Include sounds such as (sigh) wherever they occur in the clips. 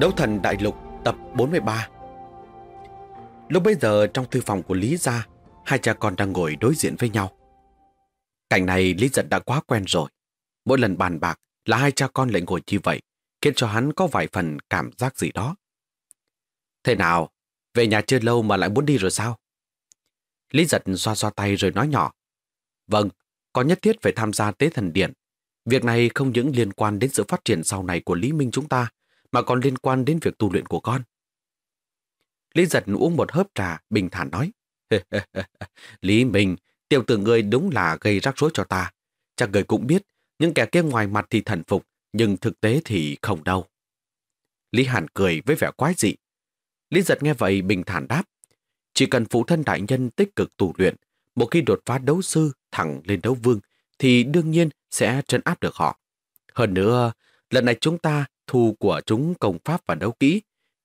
Đấu thần đại lục tập 43 Lúc bây giờ trong thư phòng của Lý Gia, hai cha con đang ngồi đối diện với nhau. Cảnh này Lý Giật đã quá quen rồi. Mỗi lần bàn bạc là hai cha con lại ngồi như vậy, khiến cho hắn có vài phần cảm giác gì đó. Thế nào? Về nhà chưa lâu mà lại muốn đi rồi sao? Lý Giật xoa xoa tay rồi nói nhỏ. Vâng, có nhất thiết phải tham gia tế thần điện. Việc này không những liên quan đến sự phát triển sau này của Lý Minh chúng ta, mà còn liên quan đến việc tu luyện của con. Lý giật uống một hớp trà, bình thản nói. (laughs) Lý Minh, tiểu tử ngươi đúng là gây rắc rối cho ta. Chắc người cũng biết, những kẻ kia ngoài mặt thì thần phục, nhưng thực tế thì không đâu. Lý Hàn cười với vẻ quái dị. Lý giật nghe vậy bình thản đáp. Chỉ cần phụ thân đại nhân tích cực tu luyện, một khi đột phá đấu sư thẳng lên đấu vương, thì đương nhiên sẽ trấn áp được họ. Hơn nữa, lần này chúng ta thu của chúng công pháp và đấu kỹ.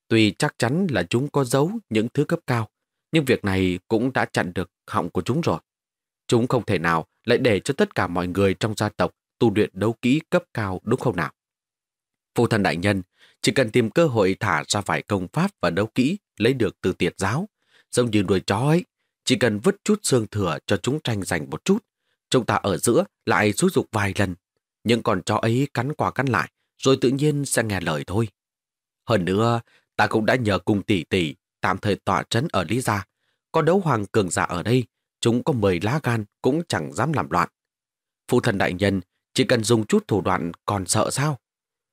Tuy chắc chắn là chúng có giấu những thứ cấp cao, nhưng việc này cũng đã chặn được họng của chúng rồi. Chúng không thể nào lại để cho tất cả mọi người trong gia tộc tu luyện đấu kỹ cấp cao đúng không nào? Phụ thần đại nhân chỉ cần tìm cơ hội thả ra vài công pháp và đấu kỹ lấy được từ tiệt giáo, giống như nuôi chó ấy, chỉ cần vứt chút xương thừa cho chúng tranh giành một chút, chúng ta ở giữa lại xúi dục vài lần. Những con chó ấy cắn qua cắn lại, rồi tự nhiên sẽ nghe lời thôi. Hơn nữa, ta cũng đã nhờ cùng tỷ tỷ tạm thời tọa trấn ở Lý Gia. Có đấu hoàng cường giả ở đây, chúng có mười lá gan cũng chẳng dám làm loạn. Phụ thần đại nhân chỉ cần dùng chút thủ đoạn còn sợ sao?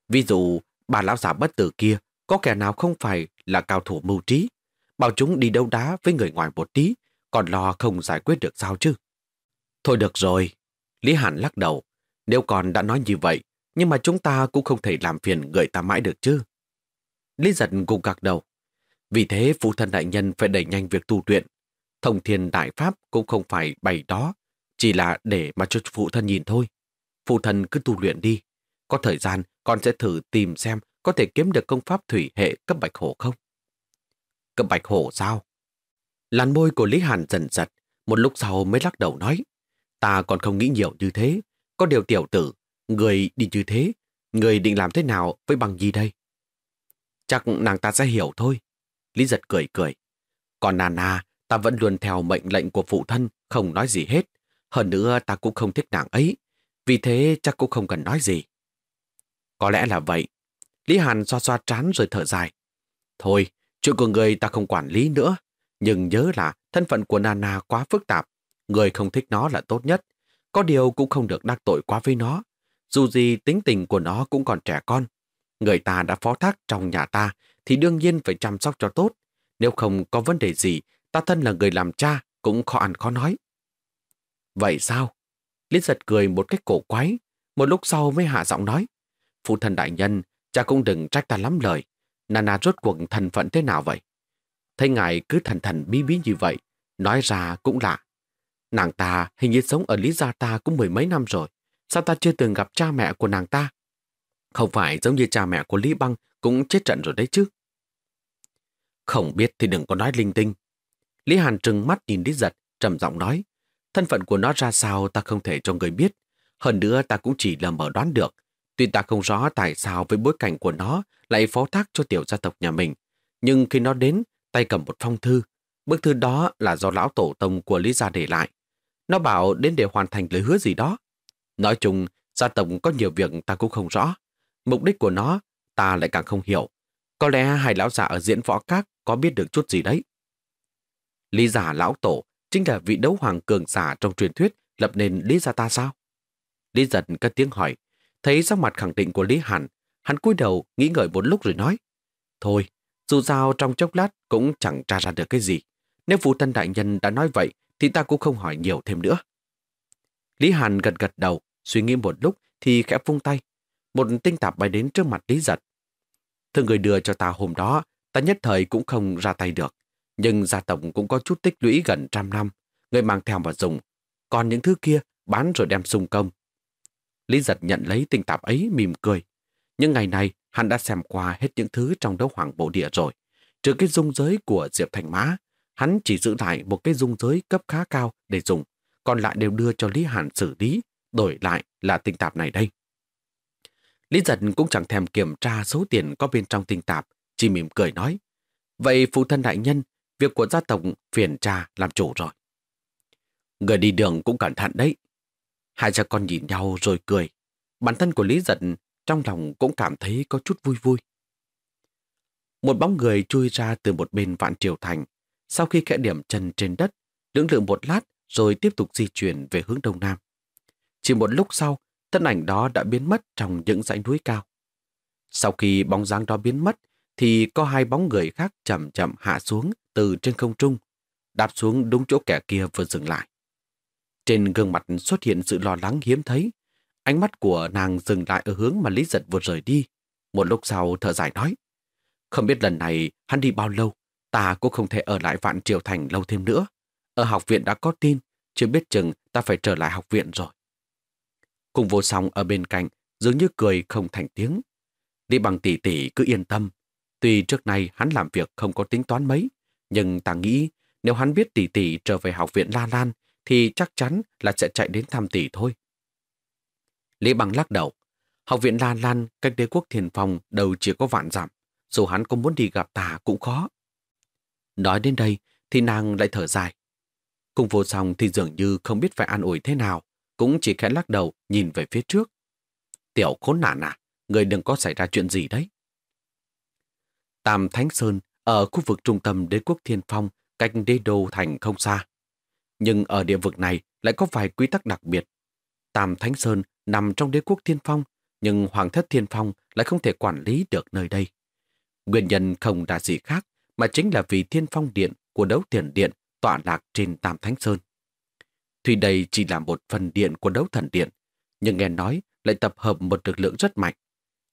Ví dụ, bà lão giả bất tử kia có kẻ nào không phải là cao thủ mưu trí, bảo chúng đi đấu đá với người ngoài một tí, còn lo không giải quyết được sao chứ? Thôi được rồi, Lý Hàn lắc đầu. Nếu còn đã nói như vậy, nhưng mà chúng ta cũng không thể làm phiền người ta mãi được chứ. Lý giật gục gạc đầu. Vì thế phụ thân đại nhân phải đẩy nhanh việc tu luyện. Thông thiên đại pháp cũng không phải bày đó, chỉ là để mà cho phụ thân nhìn thôi. Phụ thân cứ tu luyện đi. Có thời gian con sẽ thử tìm xem có thể kiếm được công pháp thủy hệ cấp bạch hổ không? Cấp bạch hổ sao? Làn môi của Lý Hàn dần giật, một lúc sau mới lắc đầu nói. Ta còn không nghĩ nhiều như thế. Có điều tiểu tử, Người đi như thế, người định làm thế nào với bằng gì đây? Chắc nàng ta sẽ hiểu thôi. Lý giật cười cười. Còn Nana, ta vẫn luôn theo mệnh lệnh của phụ thân, không nói gì hết. Hơn nữa ta cũng không thích nàng ấy. Vì thế chắc cũng không cần nói gì. Có lẽ là vậy. Lý Hàn xoa xoa trán rồi thở dài. Thôi, chuyện của người ta không quản lý nữa. Nhưng nhớ là thân phận của Nana quá phức tạp. Người không thích nó là tốt nhất. Có điều cũng không được đắc tội quá với nó. Dù gì tính tình của nó cũng còn trẻ con. Người ta đã phó thác trong nhà ta thì đương nhiên phải chăm sóc cho tốt. Nếu không có vấn đề gì, ta thân là người làm cha cũng khó ăn khó nói. Vậy sao? Lý giật cười một cách cổ quái. Một lúc sau mới hạ giọng nói. Phụ thân đại nhân, cha cũng đừng trách ta lắm lời. Nana rốt cuộc thần phận thế nào vậy? Thấy ngài cứ thần thần bí bí như vậy, nói ra cũng lạ. Nàng ta hình như sống ở Lý Gia ta cũng mười mấy năm rồi. Sao ta chưa từng gặp cha mẹ của nàng ta? Không phải giống như cha mẹ của Lý Băng cũng chết trận rồi đấy chứ. Không biết thì đừng có nói linh tinh. Lý Hàn trừng mắt nhìn Lý Giật, trầm giọng nói. Thân phận của nó ra sao ta không thể cho người biết. Hơn nữa ta cũng chỉ là mở đoán được. Tuy ta không rõ tại sao với bối cảnh của nó lại phó thác cho tiểu gia tộc nhà mình. Nhưng khi nó đến, tay cầm một phong thư. Bức thư đó là do lão tổ tông của Lý Gia để lại. Nó bảo đến để hoàn thành lời hứa gì đó. Nói chung, gia tộc có nhiều việc ta cũng không rõ. Mục đích của nó, ta lại càng không hiểu. Có lẽ hai lão giả ở diễn võ các có biết được chút gì đấy. Lý giả lão tổ chính là vị đấu hoàng cường giả trong truyền thuyết lập nên Lý gia ta sao? Lý giật cất tiếng hỏi, thấy sắc mặt khẳng định của Lý Hàn, hắn cúi đầu nghĩ ngợi một lúc rồi nói. Thôi, dù sao trong chốc lát cũng chẳng tra ra được cái gì. Nếu phụ thân đại nhân đã nói vậy, thì ta cũng không hỏi nhiều thêm nữa. Lý Hàn gật gật đầu, suy nghĩ một lúc thì khẽ vung tay. Một tinh tạp bay đến trước mặt Lý Giật. Thứ người đưa cho ta hôm đó, ta nhất thời cũng không ra tay được. Nhưng gia tộc cũng có chút tích lũy gần trăm năm, người mang theo mà dùng. Còn những thứ kia bán rồi đem sung công. Lý giật nhận lấy tinh tạp ấy mỉm cười. Nhưng ngày này, hắn đã xem qua hết những thứ trong đấu hoàng bộ địa rồi. Trừ cái dung giới của Diệp Thành Mã, hắn chỉ giữ lại một cái dung giới cấp khá cao để dùng, còn lại đều đưa cho Lý Hàn xử lý, đổi lại là tinh tạp này đây. Lý giật cũng chẳng thèm kiểm tra số tiền có bên trong tinh tạp, chỉ mỉm cười nói. Vậy phụ thân đại nhân, việc của gia tộc phiền cha làm chủ rồi. Người đi đường cũng cẩn thận đấy. Hai cha con nhìn nhau rồi cười. Bản thân của Lý Giật trong lòng cũng cảm thấy có chút vui vui. Một bóng người chui ra từ một bên vạn triều thành. Sau khi khẽ điểm chân trên đất, lưỡng lự một lát rồi tiếp tục di chuyển về hướng đông nam. Chỉ một lúc sau, thân ảnh đó đã biến mất trong những dãy núi cao. Sau khi bóng dáng đó biến mất, thì có hai bóng người khác chậm chậm hạ xuống từ trên không trung, đạp xuống đúng chỗ kẻ kia vừa dừng lại. Trên gương mặt xuất hiện sự lo lắng hiếm thấy. Ánh mắt của nàng dừng lại ở hướng mà Lý Giật vừa rời đi. Một lúc sau thở dài nói. Không biết lần này hắn đi bao lâu, ta cũng không thể ở lại Vạn Triều Thành lâu thêm nữa. Ở học viện đã có tin, chưa biết chừng ta phải trở lại học viện rồi. Cùng vô song ở bên cạnh, dường như cười không thành tiếng. Lý bằng tỷ tỷ cứ yên tâm. Tuy trước nay hắn làm việc không có tính toán mấy, nhưng ta nghĩ nếu hắn biết tỷ tỷ trở về học viện La Lan thì chắc chắn là sẽ chạy đến thăm tỷ thôi. Lý Bằng lắc đầu. Học viện La Lan cách đế quốc thiền phòng đầu chỉ có vạn dặm. Dù hắn có muốn đi gặp ta cũng khó. Nói đến đây thì nàng lại thở dài. Cùng vô song thì dường như không biết phải an ủi thế nào, cũng chỉ khẽ lắc đầu nhìn về phía trước. Tiểu khốn nạn à, người đừng có xảy ra chuyện gì đấy. Tam Thánh Sơn ở khu vực trung tâm đế quốc Thiên Phong cách đế đô thành không xa. Nhưng ở địa vực này lại có vài quy tắc đặc biệt. Tam Thánh Sơn nằm trong đế quốc Thiên Phong, nhưng Hoàng thất Thiên Phong lại không thể quản lý được nơi đây. Nguyên nhân không là gì khác, mà chính là vì Thiên Phong Điện của đấu tiền điện tọa lạc trên Tam Thánh Sơn. Tuy đây chỉ là một phần điện của đấu thần điện, nhưng nghe nói lại tập hợp một lực lượng rất mạnh.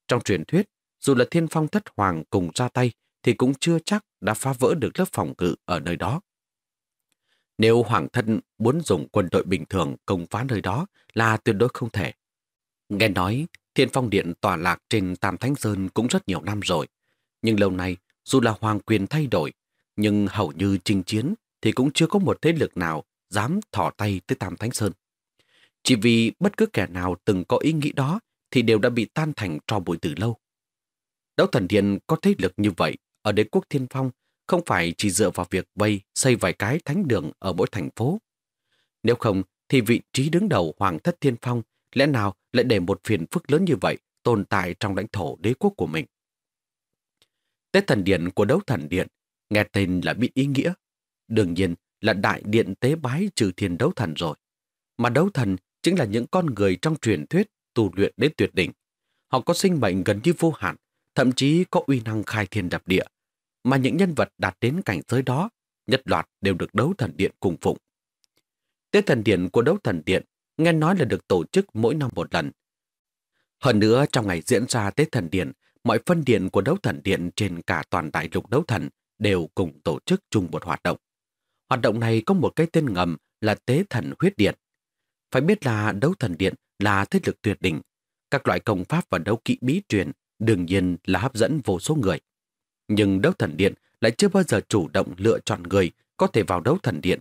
Trong truyền thuyết, dù là Thiên Phong Thất Hoàng cùng ra tay, thì cũng chưa chắc đã phá vỡ được lớp phòng ngự ở nơi đó. Nếu Hoàng thân muốn dùng quân đội bình thường công phá nơi đó là tuyệt đối không thể. Nghe nói, Thiên Phong Điện tòa lạc trên Tam Thánh Sơn cũng rất nhiều năm rồi. Nhưng lâu nay, dù là hoàng quyền thay đổi, nhưng hầu như chinh chiến thì cũng chưa có một thế lực nào dám thỏ tay tới Tam Thánh Sơn. Chỉ vì bất cứ kẻ nào từng có ý nghĩ đó thì đều đã bị tan thành tro bụi từ lâu. Đấu thần điện có thế lực như vậy ở đế quốc thiên phong không phải chỉ dựa vào việc vây xây vài cái thánh đường ở mỗi thành phố. Nếu không, thì vị trí đứng đầu Hoàng thất Thiên Phong lẽ nào lại để một phiền phức lớn như vậy tồn tại trong lãnh thổ đế quốc của mình. tết thần điện của đấu thần điện nghe tên là biết ý nghĩa. Đương nhiên là đại điện tế bái trừ thiên đấu thần rồi. Mà đấu thần chính là những con người trong truyền thuyết tu luyện đến tuyệt đỉnh. Họ có sinh mệnh gần như vô hạn, thậm chí có uy năng khai thiên đập địa, mà những nhân vật đạt đến cảnh giới đó, nhất loạt đều được đấu thần điện cùng phụng. Tế thần điện của đấu thần điện nghe nói là được tổ chức mỗi năm một lần. Hơn nữa, trong ngày diễn ra Tế thần điện, mọi phân điện của đấu thần điện trên cả toàn đại lục đấu thần đều cùng tổ chức chung một hoạt động. Hoạt động này có một cái tên ngầm là Tế thần huyết điện. Phải biết là đấu thần điện là thế lực tuyệt đỉnh. Các loại công pháp và đấu kỵ bí truyền đương nhiên là hấp dẫn vô số người. Nhưng đấu thần điện lại chưa bao giờ chủ động lựa chọn người có thể vào đấu thần điện.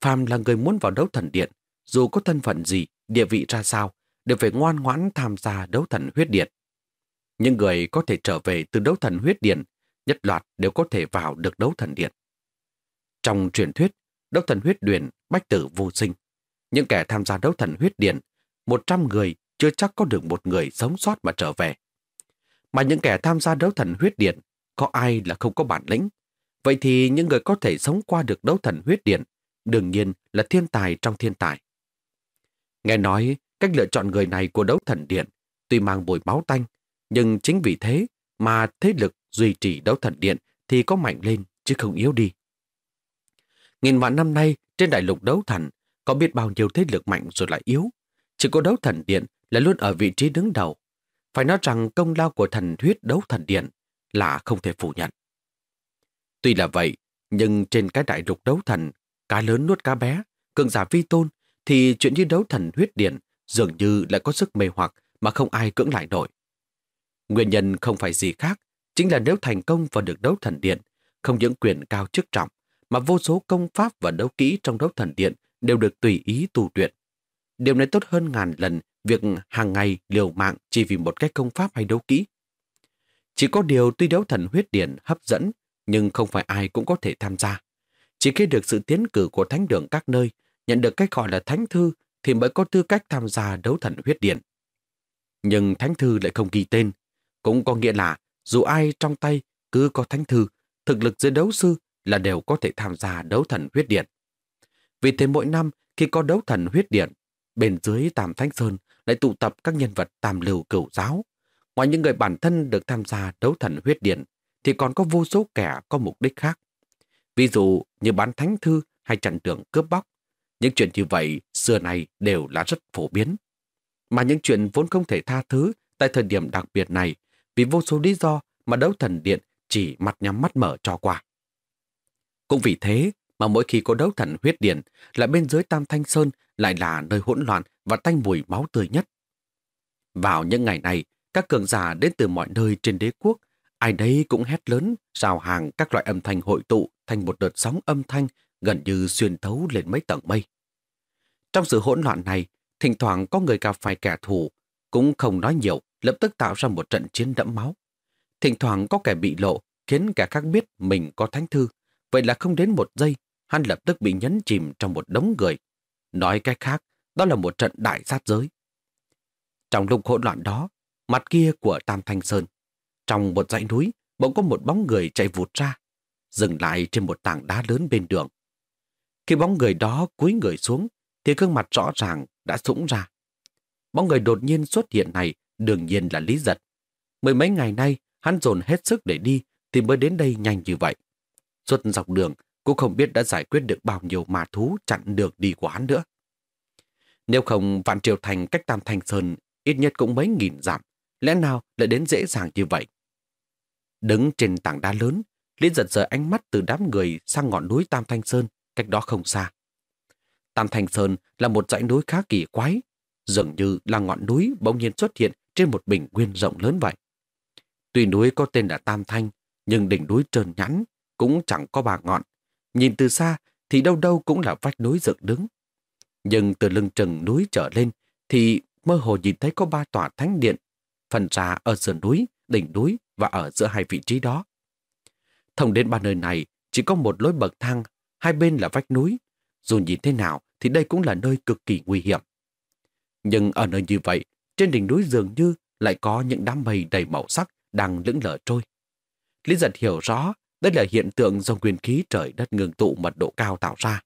Phàm là người muốn vào đấu thần điện, dù có thân phận gì, địa vị ra sao, đều phải ngoan ngoãn tham gia đấu thần huyết điện. Những người có thể trở về từ đấu thần huyết điện, nhất loạt đều có thể vào được đấu thần điện. Trong truyền thuyết, đấu thần huyết điện bách tử vô sinh. Những kẻ tham gia đấu thần huyết điện, 100 người chưa chắc có được một người sống sót mà trở về. Mà những kẻ tham gia đấu thần huyết điện có ai là không có bản lĩnh. Vậy thì những người có thể sống qua được đấu thần huyết điện, đương nhiên là thiên tài trong thiên tài. Nghe nói, cách lựa chọn người này của đấu thần điện tuy mang bồi máu tanh, nhưng chính vì thế mà thế lực duy trì đấu thần điện thì có mạnh lên chứ không yếu đi. Nghìn vạn năm nay, Trên đại lục đấu thần, có biết bao nhiêu thế lực mạnh rồi lại yếu. Chỉ có đấu thần điện là luôn ở vị trí đứng đầu. Phải nói rằng công lao của thần thuyết đấu thần điện là không thể phủ nhận. Tuy là vậy, nhưng trên cái đại lục đấu thần, cá lớn nuốt cá bé, cường giả vi tôn, thì chuyện như đấu thần huyết điện dường như lại có sức mê hoặc mà không ai cưỡng lại nổi. Nguyên nhân không phải gì khác, chính là nếu thành công và được đấu thần điện, không những quyền cao chức trọng, mà vô số công pháp và đấu kỹ trong đấu thần điện đều được tùy ý tu luyện. Điều này tốt hơn ngàn lần việc hàng ngày liều mạng chỉ vì một cái công pháp hay đấu kỹ. Chỉ có điều tuy đấu thần huyết điện hấp dẫn, nhưng không phải ai cũng có thể tham gia. Chỉ khi được sự tiến cử của thánh đường các nơi, nhận được cách gọi là thánh thư thì mới có tư cách tham gia đấu thần huyết điện. Nhưng thánh thư lại không ghi tên, cũng có nghĩa là dù ai trong tay cứ có thánh thư, thực lực giữa đấu sư là đều có thể tham gia đấu thần huyết điện. Vì thế mỗi năm khi có đấu thần huyết điện, bên dưới Tam Thánh Sơn lại tụ tập các nhân vật tam lưu cửu giáo. Ngoài những người bản thân được tham gia đấu thần huyết điện, thì còn có vô số kẻ có mục đích khác. Ví dụ như bán thánh thư hay trận tưởng cướp bóc. Những chuyện như vậy xưa này đều là rất phổ biến. Mà những chuyện vốn không thể tha thứ tại thời điểm đặc biệt này vì vô số lý do mà đấu thần điện chỉ mặt nhắm mắt mở cho qua. Cũng vì thế mà mỗi khi có đấu thần huyết điện là bên dưới Tam Thanh Sơn lại là nơi hỗn loạn và tanh mùi máu tươi nhất. Vào những ngày này, các cường giả đến từ mọi nơi trên đế quốc, ai đấy cũng hét lớn, rào hàng các loại âm thanh hội tụ thành một đợt sóng âm thanh gần như xuyên thấu lên mấy tầng mây. Trong sự hỗn loạn này, thỉnh thoảng có người gặp phải kẻ thù, cũng không nói nhiều, lập tức tạo ra một trận chiến đẫm máu. Thỉnh thoảng có kẻ bị lộ, khiến kẻ khác biết mình có thánh thư, vậy là không đến một giây, hắn lập tức bị nhấn chìm trong một đống người. Nói cách khác, đó là một trận đại sát giới. Trong lúc hỗn loạn đó, mặt kia của Tam Thanh Sơn, trong một dãy núi, bỗng có một bóng người chạy vụt ra, dừng lại trên một tảng đá lớn bên đường. Khi bóng người đó cúi người xuống, thì gương mặt rõ ràng đã sũng ra. Bóng người đột nhiên xuất hiện này đương nhiên là Lý Giật. Mười mấy ngày nay, hắn dồn hết sức để đi, thì mới đến đây nhanh như vậy. Suốt dọc đường, cũng không biết đã giải quyết được bao nhiêu mà thú chặn được đi của hắn nữa. Nếu không Vạn Triều Thành cách Tam Thanh Sơn ít nhất cũng mấy nghìn dặm, lẽ nào lại đến dễ dàng như vậy? Đứng trên tảng đá lớn, Lý giật rời ánh mắt từ đám người sang ngọn núi Tam Thanh Sơn, cách đó không xa. Tam Thanh Sơn là một dãy núi khá kỳ quái, dường như là ngọn núi bỗng nhiên xuất hiện trên một bình nguyên rộng lớn vậy. Tuy núi có tên là Tam Thanh, nhưng đỉnh núi trơn nhẵn, cũng chẳng có bà ngọn. Nhìn từ xa thì đâu đâu cũng là vách núi dựng đứng. Nhưng từ lưng chừng núi trở lên thì mơ hồ nhìn thấy có ba tòa thánh điện, phần ra ở sườn núi, đỉnh núi và ở giữa hai vị trí đó. Thông đến ba nơi này chỉ có một lối bậc thang, hai bên là vách núi. Dù nhìn thế nào thì đây cũng là nơi cực kỳ nguy hiểm. Nhưng ở nơi như vậy, trên đỉnh núi dường như lại có những đám mây đầy màu sắc đang lững lờ trôi. Lý giật hiểu rõ đây là hiện tượng do nguyên khí trời đất ngừng tụ mật độ cao tạo ra.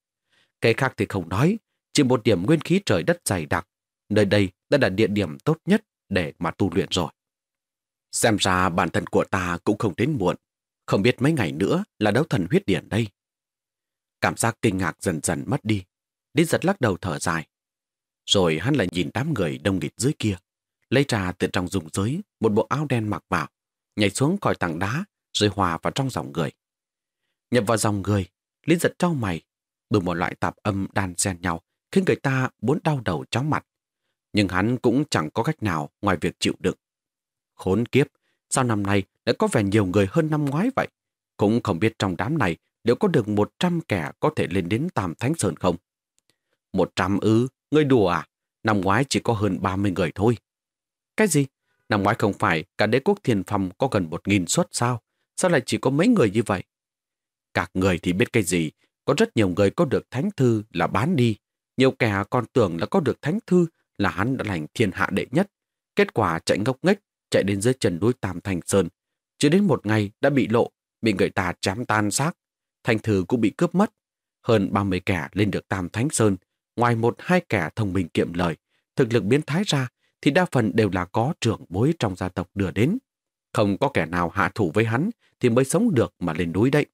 Cái khác thì không nói, chỉ một điểm nguyên khí trời đất dày đặc. Nơi đây đã là địa điểm tốt nhất để mà tu luyện rồi. Xem ra bản thân của ta cũng không đến muộn. Không biết mấy ngày nữa là đấu thần huyết điển đây. Cảm giác kinh ngạc dần dần mất đi. đến giật lắc đầu thở dài. Rồi hắn lại nhìn đám người đông nghịt dưới kia. Lấy trà từ trong dùng giới một bộ áo đen mặc vào. Nhảy xuống khỏi tảng đá rồi hòa vào trong dòng người. Nhập vào dòng người, Lý giật trao mày, đủ một loại tạp âm đan xen nhau khiến người ta muốn đau đầu chóng mặt. Nhưng hắn cũng chẳng có cách nào ngoài việc chịu đựng. Khốn kiếp, sao năm nay lại có vẻ nhiều người hơn năm ngoái vậy? Cũng không biết trong đám này liệu có được 100 kẻ có thể lên đến Tam Thánh Sơn không? 100 ư, người đùa à? Năm ngoái chỉ có hơn 30 người thôi. Cái gì? Năm ngoái không phải cả đế quốc thiền phòng có gần 1.000 suất sao? Sao lại chỉ có mấy người như vậy? Các người thì biết cái gì? Có rất nhiều người có được thánh thư là bán đi. Nhiều kẻ còn tưởng là có được thánh thư là hắn đã lành thiên hạ đệ nhất. Kết quả chạy ngốc nghếch, chạy đến dưới chân núi Tam Thành Sơn. Chưa đến một ngày đã bị lộ, bị người ta chém tan xác. Thành thư cũng bị cướp mất. Hơn 30 kẻ lên được Tam Thánh Sơn. Ngoài một hai kẻ thông minh kiệm lời, thực lực biến thái ra thì đa phần đều là có trưởng bối trong gia tộc đưa đến. Không có kẻ nào hạ thủ với hắn thì mới sống được mà lên núi đấy.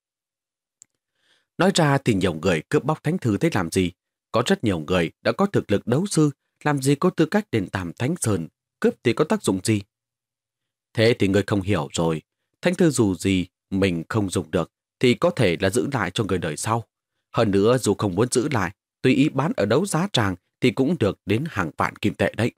Nói ra thì nhiều người cướp bóc thánh thư thế làm gì? Có rất nhiều người đã có thực lực đấu sư, làm gì có tư cách đền tàm thánh sơn, cướp thì có tác dụng gì? Thế thì người không hiểu rồi. Thánh thư dù gì mình không dùng được, thì có thể là giữ lại cho người đời sau. Hơn nữa dù không muốn giữ lại, tùy ý bán ở đấu giá tràng thì cũng được đến hàng vạn kim tệ đấy.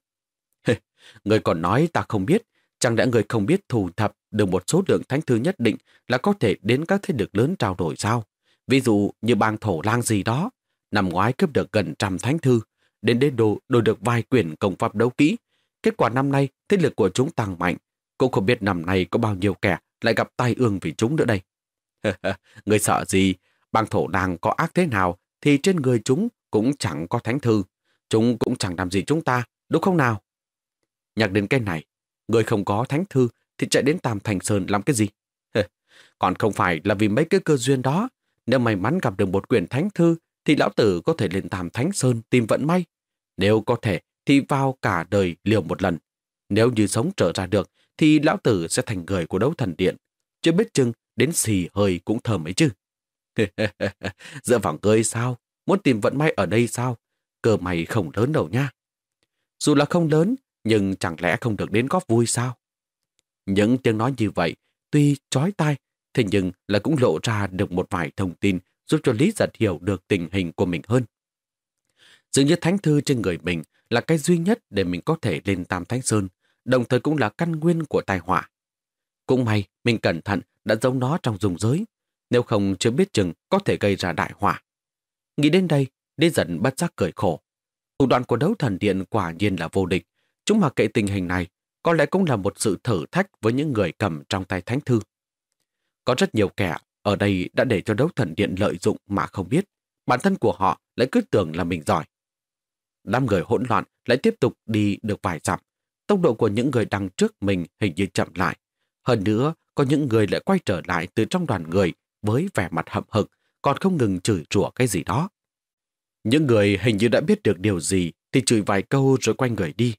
(laughs) người còn nói ta không biết, chẳng lẽ người không biết thù thập được một số lượng thánh thư nhất định là có thể đến các thế lực lớn trao đổi sao? Ví dụ như bang thổ lang gì đó, năm ngoái cướp được gần trăm thánh thư, đến đế đồ đổi được vài quyển công pháp đấu kỹ. Kết quả năm nay, thế lực của chúng tăng mạnh. Cũng không biết năm nay có bao nhiêu kẻ lại gặp tai ương vì chúng nữa đây. (laughs) người sợ gì? Bang thổ lang có ác thế nào thì trên người chúng cũng chẳng có thánh thư. Chúng cũng chẳng làm gì chúng ta, đúng không nào? Nhắc đến cái này, người không có thánh thư thì chạy đến Tam Thành Sơn làm cái gì? Còn không phải là vì mấy cái cơ duyên đó. Nếu may mắn gặp được một quyển thánh thư thì lão tử có thể lên Tam Thánh Sơn tìm vận may. Nếu có thể thì vào cả đời liều một lần. Nếu như sống trở ra được thì lão tử sẽ thành người của đấu thần điện. Chưa biết chừng đến xì hơi cũng thơm ấy chứ. (laughs) Dựa vào ngươi sao? Muốn tìm vận may ở đây sao? Cơ mày không lớn đâu nha. Dù là không lớn, nhưng chẳng lẽ không được đến góp vui sao? Những tiếng nói như vậy, tuy chói tai, thế nhưng là cũng lộ ra được một vài thông tin giúp cho Lý Giật hiểu được tình hình của mình hơn. Dường như thánh thư trên người mình là cái duy nhất để mình có thể lên Tam Thánh Sơn, đồng thời cũng là căn nguyên của tai họa. Cũng may, mình cẩn thận đã giấu nó trong dùng giới, nếu không chưa biết chừng có thể gây ra đại họa. Nghĩ đến đây, Lý Giật bất giác cười khổ. Thủ đoạn của đấu thần điện quả nhiên là vô địch. Chúng mà kệ tình hình này, có lẽ cũng là một sự thử thách với những người cầm trong tay thánh thư. Có rất nhiều kẻ ở đây đã để cho đấu thần điện lợi dụng mà không biết. Bản thân của họ lại cứ tưởng là mình giỏi. Đám người hỗn loạn lại tiếp tục đi được vài dặm. Tốc độ của những người đằng trước mình hình như chậm lại. Hơn nữa, có những người lại quay trở lại từ trong đoàn người với vẻ mặt hậm hực, còn không ngừng chửi rủa cái gì đó. Những người hình như đã biết được điều gì thì chửi vài câu rồi quay người đi.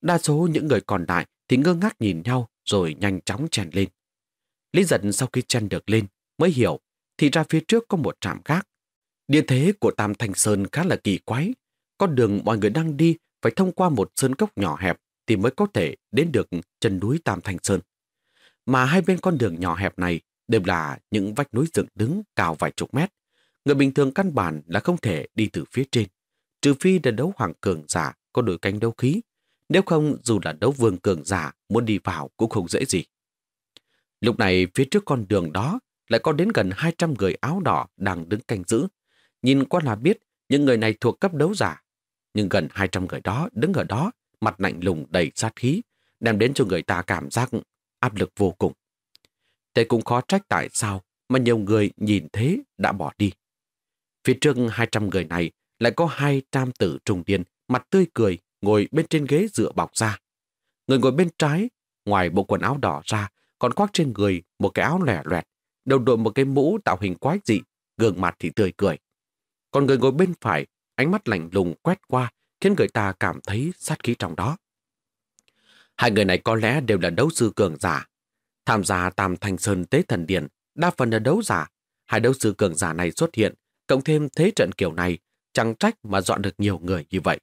Đa số những người còn lại thì ngơ ngác nhìn nhau rồi nhanh chóng chèn lên. Lý giật sau khi chen được lên mới hiểu thì ra phía trước có một trạm gác. Địa thế của Tam Thành Sơn khá là kỳ quái. Con đường mọi người đang đi phải thông qua một sơn cốc nhỏ hẹp thì mới có thể đến được chân núi Tam Thành Sơn. Mà hai bên con đường nhỏ hẹp này đều là những vách núi dựng đứng cao vài chục mét. Người bình thường căn bản là không thể đi từ phía trên, trừ phi là đấu hoàng cường giả có đội cánh đấu khí. Nếu không, dù là đấu vương cường giả muốn đi vào cũng không dễ gì. Lúc này, phía trước con đường đó lại có đến gần 200 người áo đỏ đang đứng canh giữ. Nhìn qua là biết những người này thuộc cấp đấu giả. Nhưng gần 200 người đó đứng ở đó, mặt lạnh lùng đầy sát khí, đem đến cho người ta cảm giác áp lực vô cùng. Thế cũng khó trách tại sao mà nhiều người nhìn thế đã bỏ đi. Phía trước 200 người này lại có hai tam tử trùng điên, mặt tươi cười, ngồi bên trên ghế dựa bọc ra. Người ngồi bên trái, ngoài bộ quần áo đỏ ra, còn khoác trên người một cái áo lẻ loẹt, đầu đội một cái mũ tạo hình quái dị, gương mặt thì tươi cười. Còn người ngồi bên phải, ánh mắt lạnh lùng quét qua, khiến người ta cảm thấy sát khí trong đó. Hai người này có lẽ đều là đấu sư cường giả. Tham gia Tam Thanh Sơn Tế Thần Điện, đa phần là đấu giả. Hai đấu sư cường giả này xuất hiện, cộng thêm thế trận kiểu này, chẳng trách mà dọn được nhiều người như vậy.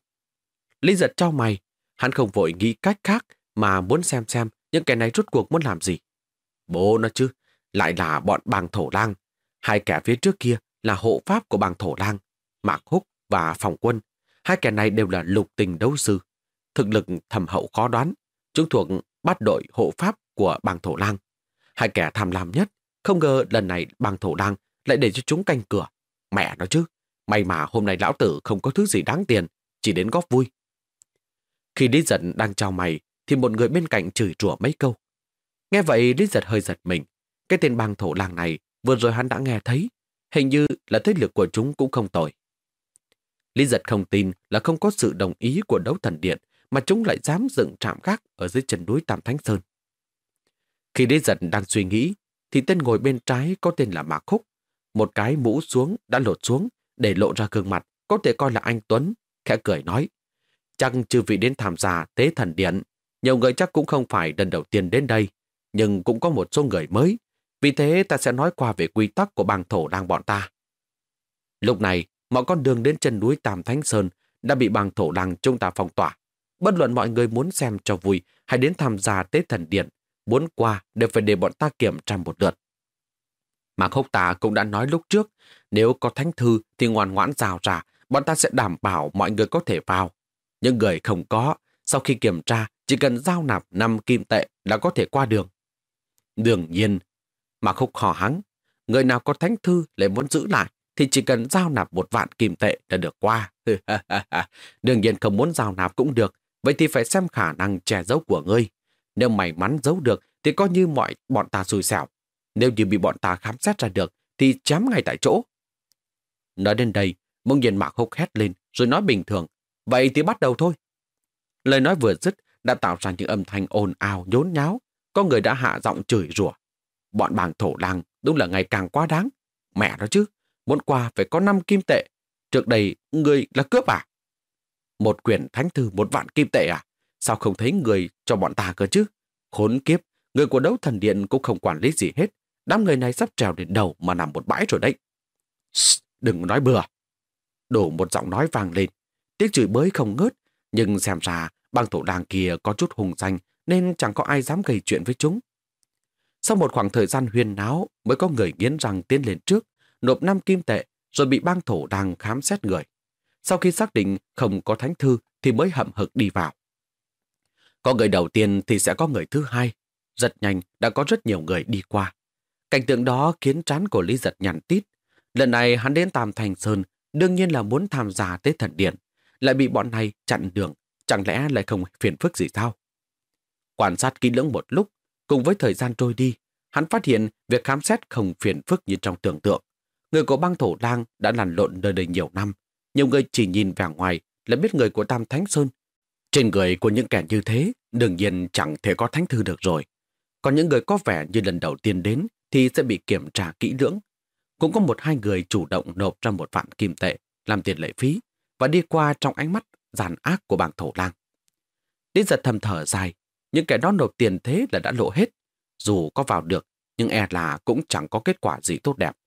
Lý giật cho mày, hắn không vội nghĩ cách khác mà muốn xem xem những kẻ này rút cuộc muốn làm gì. Bố nó chứ, lại là bọn Bàng thổ lang. Hai kẻ phía trước kia là hộ pháp của Bàng thổ lang, Mạc Húc và Phòng Quân. Hai kẻ này đều là lục tình đấu sư. Thực lực thầm hậu khó đoán. Chúng thuộc bắt đội hộ pháp của Bàng thổ lang. Hai kẻ tham lam nhất, không ngờ lần này Bàng thổ lang lại để cho chúng canh cửa. Mẹ nó chứ, may mà hôm nay lão tử không có thứ gì đáng tiền, chỉ đến góp vui. Khi Lý Giật đang trao mày, thì một người bên cạnh chửi rủa mấy câu. Nghe vậy Lý Giật hơi giật mình. Cái tên bang thổ lang này vừa rồi hắn đã nghe thấy, hình như là thế lực của chúng cũng không tồi. Lý giật không tin là không có sự đồng ý của đấu thần điện mà chúng lại dám dựng trạm gác ở dưới chân núi Tam Thánh Sơn. Khi Lý giật đang suy nghĩ, thì tên ngồi bên trái có tên là Mạc Khúc. Một cái mũ xuống đã lột xuống để lộ ra gương mặt, có thể coi là anh Tuấn, khẽ cười nói. Chắc chư vị đến tham gia tế thần điện, nhiều người chắc cũng không phải lần đầu tiên đến đây, nhưng cũng có một số người mới. Vì thế ta sẽ nói qua về quy tắc của bang thổ đang bọn ta. Lúc này, mọi con đường đến chân núi Tam Thánh Sơn đã bị bang thổ làng chúng ta phong tỏa. Bất luận mọi người muốn xem cho vui hay đến tham gia tế thần điện, muốn qua đều phải để bọn ta kiểm tra một lượt. Mà khốc tà cũng đã nói lúc trước, nếu có thánh thư thì ngoan ngoãn rào ra, bọn ta sẽ đảm bảo mọi người có thể vào. Những người không có, sau khi kiểm tra, chỉ cần giao nạp 5 kim tệ là có thể qua đường. Đương nhiên, mà khúc hò hắng, người nào có thánh thư lại muốn giữ lại, thì chỉ cần giao nạp một vạn kim tệ là được qua. (laughs) Đương nhiên không muốn giao nạp cũng được, vậy thì phải xem khả năng che giấu của ngươi. Nếu may mắn giấu được thì coi như mọi bọn ta xui xẻo. Nếu như bị bọn ta khám xét ra được thì chém ngay tại chỗ. Nói đến đây, mông nhiên mạc Húc hét lên rồi nói bình thường. Vậy thì bắt đầu thôi. Lời nói vừa dứt đã tạo ra những âm thanh ồn ào nhốn nháo. Có người đã hạ giọng chửi rủa. Bọn bàng thổ làng đúng là ngày càng quá đáng. Mẹ đó chứ, muốn qua phải có 5 kim tệ. Trước đây, người là cướp à? Một quyển thánh thư một vạn kim tệ à? Sao không thấy người cho bọn ta cơ chứ? Khốn kiếp, người của đấu thần điện cũng không quản lý gì hết. Đám người này sắp trèo đến đầu mà nằm một bãi rồi đấy. Shh, đừng nói bừa. Đổ một giọng nói vang lên. Tiếng chửi bới không ngớt, nhưng xem ra băng tổ đàng kia có chút hùng danh nên chẳng có ai dám gây chuyện với chúng. Sau một khoảng thời gian huyên náo mới có người nghiến răng tiến lên trước, nộp 5 kim tệ rồi bị bang thổ đàng khám xét người. Sau khi xác định không có thánh thư thì mới hậm hực đi vào. Có người đầu tiên thì sẽ có người thứ hai. giật nhanh đã có rất nhiều người đi qua. Cảnh tượng đó khiến trán của Lý Giật nhằn tít. Lần này hắn đến Tam Thành Sơn đương nhiên là muốn tham gia tế thần điện. Lại bị bọn này chặn đường. Chẳng lẽ lại không phiền phức gì sao? Quan sát kỹ lưỡng một lúc, cùng với thời gian trôi đi, hắn phát hiện việc khám xét không phiền phức như trong tưởng tượng. Người của băng thổ lang đã lăn lộn nơi đây nhiều năm. Nhiều người chỉ nhìn vẻ ngoài là biết người của Tam Thánh Sơn. Trên người của những kẻ như thế, đương nhiên chẳng thể có thánh thư được rồi. Còn những người có vẻ như lần đầu tiên đến thì sẽ bị kiểm tra kỹ lưỡng. Cũng có một hai người chủ động nộp ra một vạn kim tệ làm tiền lệ phí và đi qua trong ánh mắt giàn ác của bang thổ lang. Lý giật thầm thở dài, những kẻ đó nộp tiền thế là đã lộ hết. Dù có vào được, nhưng e là cũng chẳng có kết quả gì tốt đẹp.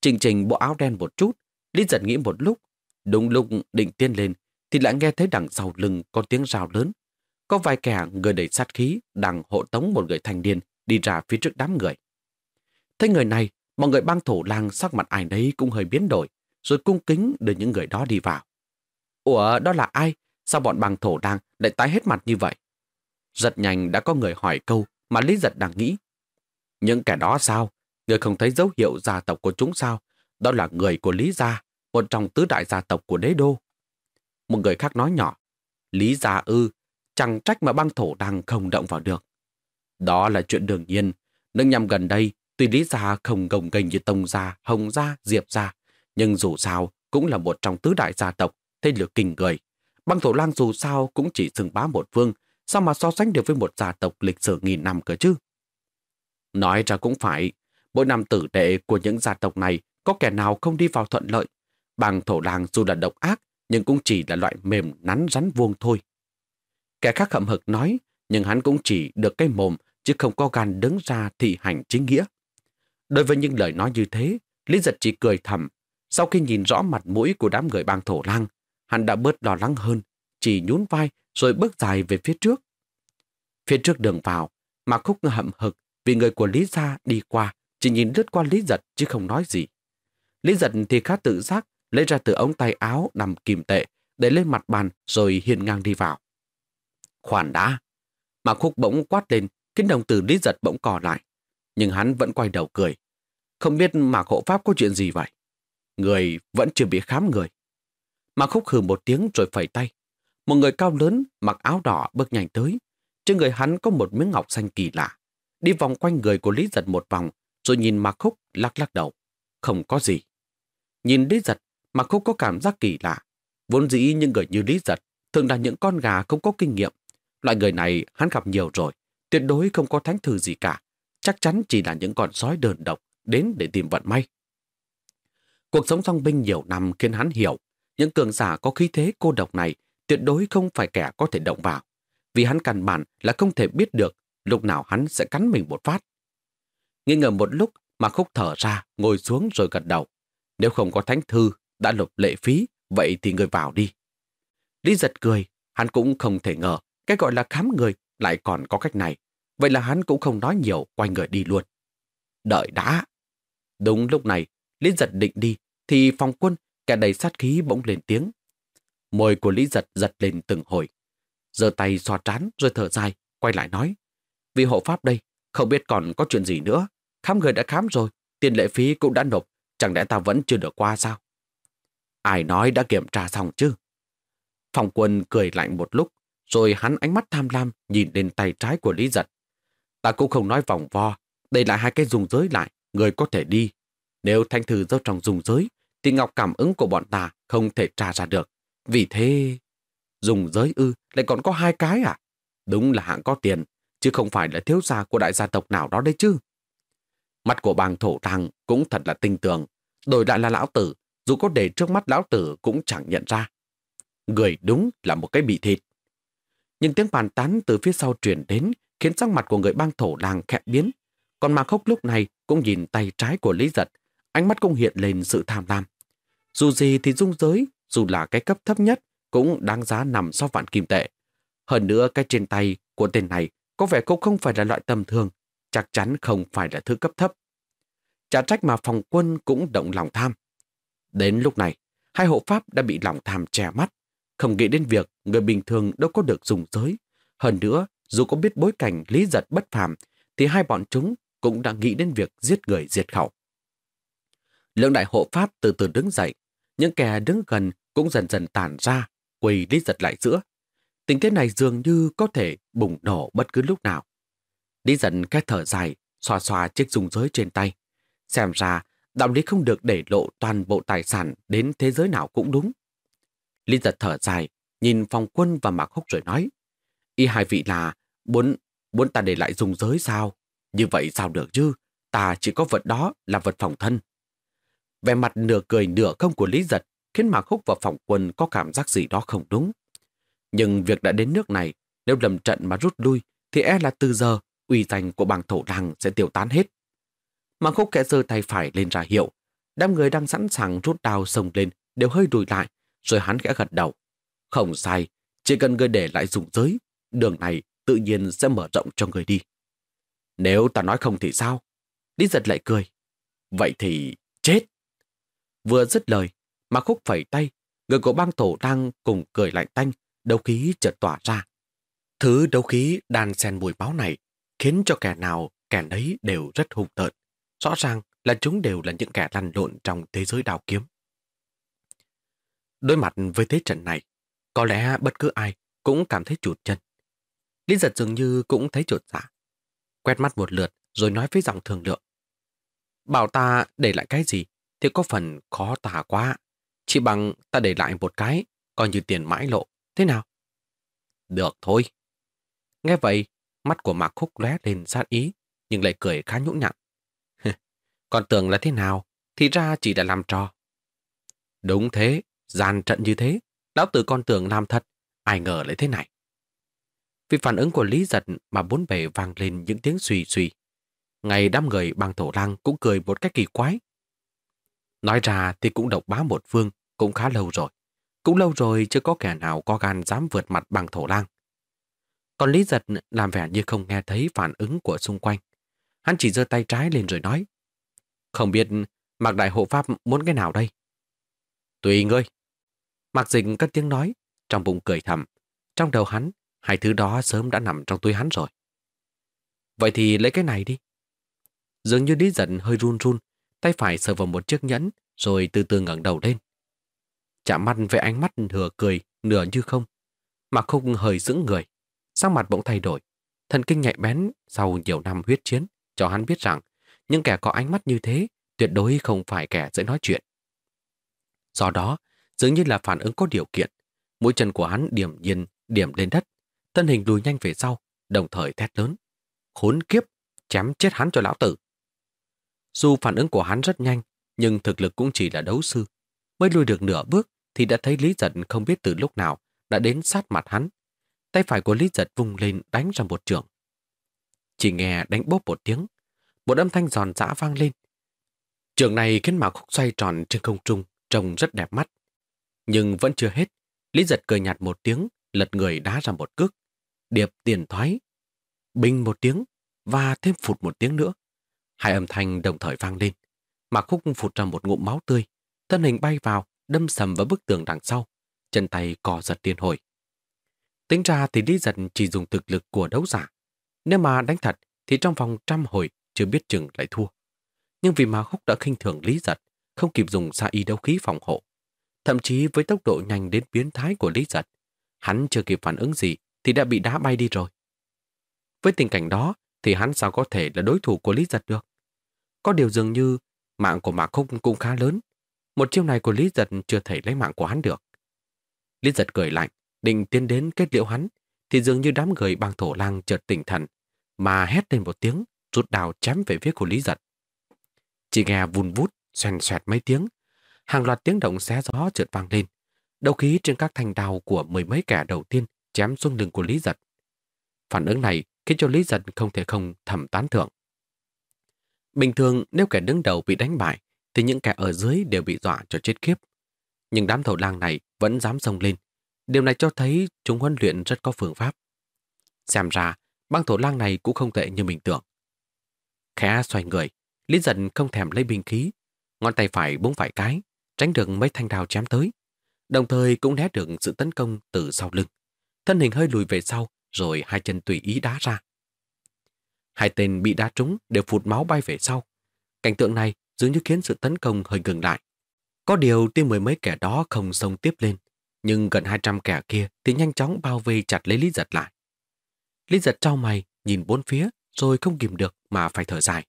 Trình trình bộ áo đen một chút, Lý giật nghĩ một lúc. Đúng lúc định tiên lên, thì lại nghe thấy đằng sau lưng có tiếng rào lớn. Có vài kẻ người đầy sát khí đang hộ tống một người thanh niên đi ra phía trước đám người. Thấy người này, mọi người bang thổ lang sắc mặt ai nấy cũng hơi biến đổi, rồi cung kính đưa những người đó đi vào. Ủa, đó là ai? Sao bọn bằng thổ đang lại tái hết mặt như vậy? giật nhanh đã có người hỏi câu mà Lý Giật đang nghĩ. Những kẻ đó sao? Người không thấy dấu hiệu gia tộc của chúng sao? Đó là người của Lý Gia, một trong tứ đại gia tộc của đế đô. Một người khác nói nhỏ, Lý Gia ư, chẳng trách mà băng thổ đang không động vào được. Đó là chuyện đương nhiên. Nước nhằm gần đây, tuy Lý Gia không gồng gành như Tông Gia, Hồng Gia, Diệp Gia, nhưng dù sao cũng là một trong tứ đại gia tộc, thế lực kinh người. Băng thổ lang dù sao cũng chỉ xưng bá một vương, sao mà so sánh được với một gia tộc lịch sử nghìn năm cơ chứ? Nói ra cũng phải, mỗi năm tử đệ của những gia tộc này có kẻ nào không đi vào thuận lợi. Băng thổ lang dù là độc ác, nhưng cũng chỉ là loại mềm nắn rắn vuông thôi. Kẻ khác hậm hực nói, nhưng hắn cũng chỉ được cái mồm, chứ không có gan đứng ra thị hành chính nghĩa. Đối với những lời nói như thế, Lý Giật chỉ cười thầm. Sau khi nhìn rõ mặt mũi của đám người bang thổ lang, hắn đã bớt lo lắng hơn, chỉ nhún vai rồi bước dài về phía trước. Phía trước đường vào, mà khúc hậm hực vì người của Lý Gia đi qua, chỉ nhìn lướt qua Lý Giật chứ không nói gì. Lý Giật thì khá tự giác, lấy ra từ ống tay áo nằm kìm tệ, để lên mặt bàn rồi hiên ngang đi vào. Khoản đã. Mà khúc bỗng quát lên, khiến đồng tử Lý Giật bỗng cò lại. Nhưng hắn vẫn quay đầu cười. Không biết Mạc Hộ Pháp có chuyện gì vậy? Người vẫn chưa bị khám người. Mạc Khúc hừ một tiếng rồi phẩy tay. Một người cao lớn, mặc áo đỏ bước nhanh tới. Trên người hắn có một miếng ngọc xanh kỳ lạ. Đi vòng quanh người của Lý Giật một vòng, rồi nhìn Mạc Khúc lắc lắc đầu. Không có gì. Nhìn Lý Giật, Mạc Khúc có cảm giác kỳ lạ. Vốn dĩ những người như Lý Giật thường là những con gà không có kinh nghiệm. Loại người này hắn gặp nhiều rồi, tuyệt đối không có thánh thư gì cả. Chắc chắn chỉ là những con sói đơn độc đến để tìm vận may. Cuộc sống song binh nhiều năm khiến hắn hiểu những cường giả có khí thế cô độc này tuyệt đối không phải kẻ có thể động vào. Vì hắn căn bản là không thể biết được lúc nào hắn sẽ cắn mình một phát. Nghi ngờ một lúc mà khúc thở ra, ngồi xuống rồi gật đầu. Nếu không có thánh thư đã nộp lệ phí, vậy thì người vào đi. Lý giật cười, hắn cũng không thể ngờ cái gọi là khám người lại còn có cách này. Vậy là hắn cũng không nói nhiều, quay người đi luôn. Đợi đã. Đúng lúc này, Lý giật định đi, thì phòng quân kẻ đầy sát khí bỗng lên tiếng. Môi của Lý giật giật lên từng hồi. giơ tay xoa trán rồi thở dài, quay lại nói. Vì hộ pháp đây, không biết còn có chuyện gì nữa. Khám người đã khám rồi, tiền lệ phí cũng đã nộp, chẳng lẽ ta vẫn chưa được qua sao? Ai nói đã kiểm tra xong chứ? Phòng quân cười lạnh một lúc, rồi hắn ánh mắt tham lam nhìn lên tay trái của Lý Giật. Ta cũng không nói vòng vo, đây là hai cái dùng giới lại, người có thể đi. Nếu thanh thư do trong dùng giới, thì ngọc cảm ứng của bọn ta không thể tra ra được. Vì thế, dùng giới ư lại còn có hai cái à? Đúng là hạng có tiền, chứ không phải là thiếu gia của đại gia tộc nào đó đấy chứ. Mắt của bàng thổ tàng cũng thật là tinh tường. Đổi lại là lão tử, dù có để trước mắt lão tử cũng chẳng nhận ra. Người đúng là một cái bị thịt. Nhưng tiếng bàn tán từ phía sau truyền đến khiến sắc mặt của người bang thổ làng khẽ biến. Còn mà Khốc lúc này cũng nhìn tay trái của Lý Giật, ánh mắt cũng hiện lên sự tham lam. Dù gì thì dung giới, dù là cái cấp thấp nhất, cũng đáng giá nằm sau vạn kim tệ. Hơn nữa cái trên tay của tên này có vẻ cũng không phải là loại tầm thường, chắc chắn không phải là thứ cấp thấp. Chả trách mà phòng quân cũng động lòng tham. Đến lúc này, hai hộ pháp đã bị lòng tham che mắt, không nghĩ đến việc người bình thường đâu có được dùng giới. Hơn nữa, dù có biết bối cảnh lý giật bất phàm, thì hai bọn chúng cũng đã nghĩ đến việc giết người diệt khẩu. Lượng đại hộ pháp từ từ đứng dậy, những kẻ đứng gần cũng dần dần tàn ra, quỳ lý giật lại giữa. Tình thế này dường như có thể bùng nổ bất cứ lúc nào. Lý giật cái thở dài, xoa xoa chiếc dùng giới trên tay. Xem ra, đạo lý không được để lộ toàn bộ tài sản đến thế giới nào cũng đúng. Lý giật thở dài, nhìn phòng quân và mạc húc rồi nói. Y hai vị là, muốn, muốn ta để lại dùng giới sao? Như vậy sao được chứ? Ta chỉ có vật đó là vật phòng thân. Vẻ mặt nửa cười nửa không của Lý giật khiến Mạc Húc và phòng quân có cảm giác gì đó không đúng. Nhưng việc đã đến nước này, nếu lầm trận mà rút lui, thì e là từ giờ, uy danh của bang thổ đằng sẽ tiêu tán hết. Mạc Húc kẽ giơ tay phải lên ra hiệu. Đám người đang sẵn sàng rút đao sông lên, đều hơi đùi lại, rồi hắn khẽ gật đầu. Không sai, chỉ cần người để lại dùng giới, đường này tự nhiên sẽ mở rộng cho người đi. Nếu ta nói không thì sao? Lý giật lại cười. Vậy thì chết. Vừa dứt lời, mà khúc phẩy tay, người của bang tổ đang cùng cười lạnh tanh, đấu khí chợt tỏa ra. Thứ đấu khí đàn xen mùi máu này khiến cho kẻ nào kẻ nấy đều rất hung tợn. Rõ ràng là chúng đều là những kẻ lăn lộn trong thế giới đào kiếm. Đối mặt với thế trận này, có lẽ bất cứ ai cũng cảm thấy chuột chân. Lý giật dường như cũng thấy chuột dạ. Quét mắt một lượt rồi nói với giọng thường lượng. Bảo ta để lại cái gì thì có phần khó tả quá. Chỉ bằng ta để lại một cái, coi như tiền mãi lộ. Thế nào? Được thôi. Nghe vậy, mắt của Mạc Khúc lóe lên sát ý, nhưng lại cười khá nhũn nhặn. Còn tưởng là thế nào, thì ra chỉ là làm trò. Đúng thế, gian trận như thế, lão tử con tưởng làm thật, ai ngờ lại thế này. Vì phản ứng của Lý Giật mà bốn bề vang lên những tiếng suy suy. Ngày đám người bằng thổ lang cũng cười một cách kỳ quái. Nói ra thì cũng độc bá một phương, cũng khá lâu rồi. Cũng lâu rồi chưa có kẻ nào có gan dám vượt mặt bằng thổ lang. Còn Lý Giật làm vẻ như không nghe thấy phản ứng của xung quanh. Hắn chỉ giơ tay trái lên rồi nói. Không biết Mạc Đại Hộ Pháp muốn cái nào đây? Tùy ngươi. Mạc Dịch cất tiếng nói, trong bụng cười thầm. Trong đầu hắn, hai thứ đó sớm đã nằm trong túi hắn rồi. Vậy thì lấy cái này đi. Dường như Lý Giật hơi run run, tay phải sờ vào một chiếc nhẫn, rồi từ từ ngẩng đầu lên. Chạm mắt với ánh mắt nửa cười, nửa như không. Mạc Khúc hơi dững người, sắc mặt bỗng thay đổi. Thần kinh nhạy bén sau nhiều năm huyết chiến, cho hắn biết rằng những kẻ có ánh mắt như thế tuyệt đối không phải kẻ dễ nói chuyện. Do đó, dường như là phản ứng có điều kiện. Mũi chân của hắn điểm nhiên, điểm lên đất. Thân hình lùi nhanh về sau, đồng thời thét lớn. Khốn kiếp, chém chết hắn cho lão tử. Dù phản ứng của hắn rất nhanh, nhưng thực lực cũng chỉ là đấu sư. Mới lùi được nửa bước thì đã thấy Lý Giật không biết từ lúc nào đã đến sát mặt hắn. Tay phải của Lý Giật vung lên đánh ra một trường. Chỉ nghe đánh bóp một tiếng, một âm thanh giòn giã vang lên. Trường này khiến mà Khúc xoay tròn trên không trung, trông rất đẹp mắt. Nhưng vẫn chưa hết, Lý giật cười nhạt một tiếng, lật người đá ra một cước. Điệp tiền thoái, bình một tiếng, và thêm phụt một tiếng nữa. Hai âm thanh đồng thời vang lên. Mạc Khúc phụt ra một ngụm máu tươi, thân hình bay vào, đâm sầm vào bức tường đằng sau, chân tay cò giật điên hồi. Tính ra thì Lý giật chỉ dùng thực lực của đấu giả. Nếu mà đánh thật thì trong vòng trăm hồi chưa biết chừng lại thua. Nhưng vì Mạc Khúc đã khinh thường Lý giật, không kịp dùng xa y đấu khí phòng hộ. Thậm chí với tốc độ nhanh đến biến thái của Lý giật, hắn chưa kịp phản ứng gì thì đã bị đá bay đi rồi. Với tình cảnh đó thì hắn sao có thể là đối thủ của Lý giật được? Có điều dường như mạng của Mạc Khúc cũng khá lớn. Một chiêu này của Lý giật chưa thể lấy mạng của hắn được. Lý giật cười lạnh, định tiến đến kết liễu hắn, thì dường như đám người bang thổ lang chợt tỉnh thần, mà hét lên một tiếng, rút đào chém về phía của Lý giật. Chỉ nghe vun vút, xoèn xoẹt mấy tiếng, hàng loạt tiếng động xé gió chợt vang lên. Đầu khí trên các thanh đào của mười mấy kẻ đầu tiên chém xuống lưng của Lý giật. Phản ứng này khiến cho Lý giật không thể không thầm tán thưởng. Bình thường nếu kẻ đứng đầu bị đánh bại, thì những kẻ ở dưới đều bị dọa cho chết khiếp. Nhưng đám thổ lang này vẫn dám xông lên. Điều này cho thấy chúng huấn luyện rất có phương pháp. Xem ra, băng thổ lang này cũng không tệ như mình tưởng. Khẽ xoay người, Lý Dân không thèm lấy binh khí, ngón tay phải búng vài cái, tránh được mấy thanh đào chém tới, đồng thời cũng né được sự tấn công từ sau lưng. Thân hình hơi lùi về sau, rồi hai chân tùy ý đá ra. Hai tên bị đá trúng đều phụt máu bay về sau. Cảnh tượng này dường như khiến sự tấn công hơi ngừng lại. Có điều tiêm mười mấy kẻ đó không xông tiếp lên, nhưng gần 200 kẻ kia thì nhanh chóng bao vây chặt lấy Lý Giật lại. Lý Giật trao mày, nhìn bốn phía, rồi không kìm được mà phải thở dài.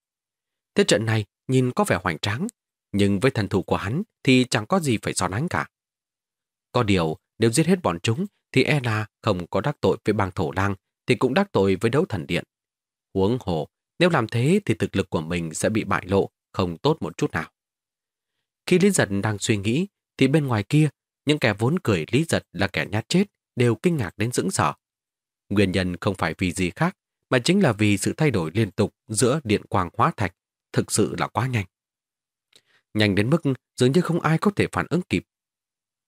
Thế trận này nhìn có vẻ hoành tráng, nhưng với thần thủ của hắn thì chẳng có gì phải so đánh cả. Có điều, nếu giết hết bọn chúng thì e là không có đắc tội với bang thổ lang thì cũng đắc tội với đấu thần điện. Huống hồ, nếu làm thế thì thực lực của mình sẽ bị bại lộ, không tốt một chút nào. Khi Lý Giật đang suy nghĩ, thì bên ngoài kia, những kẻ vốn cười Lý Giật là kẻ nhát chết đều kinh ngạc đến dững sờ Nguyên nhân không phải vì gì khác, mà chính là vì sự thay đổi liên tục giữa điện quang hóa thạch thực sự là quá nhanh. Nhanh đến mức dường như không ai có thể phản ứng kịp.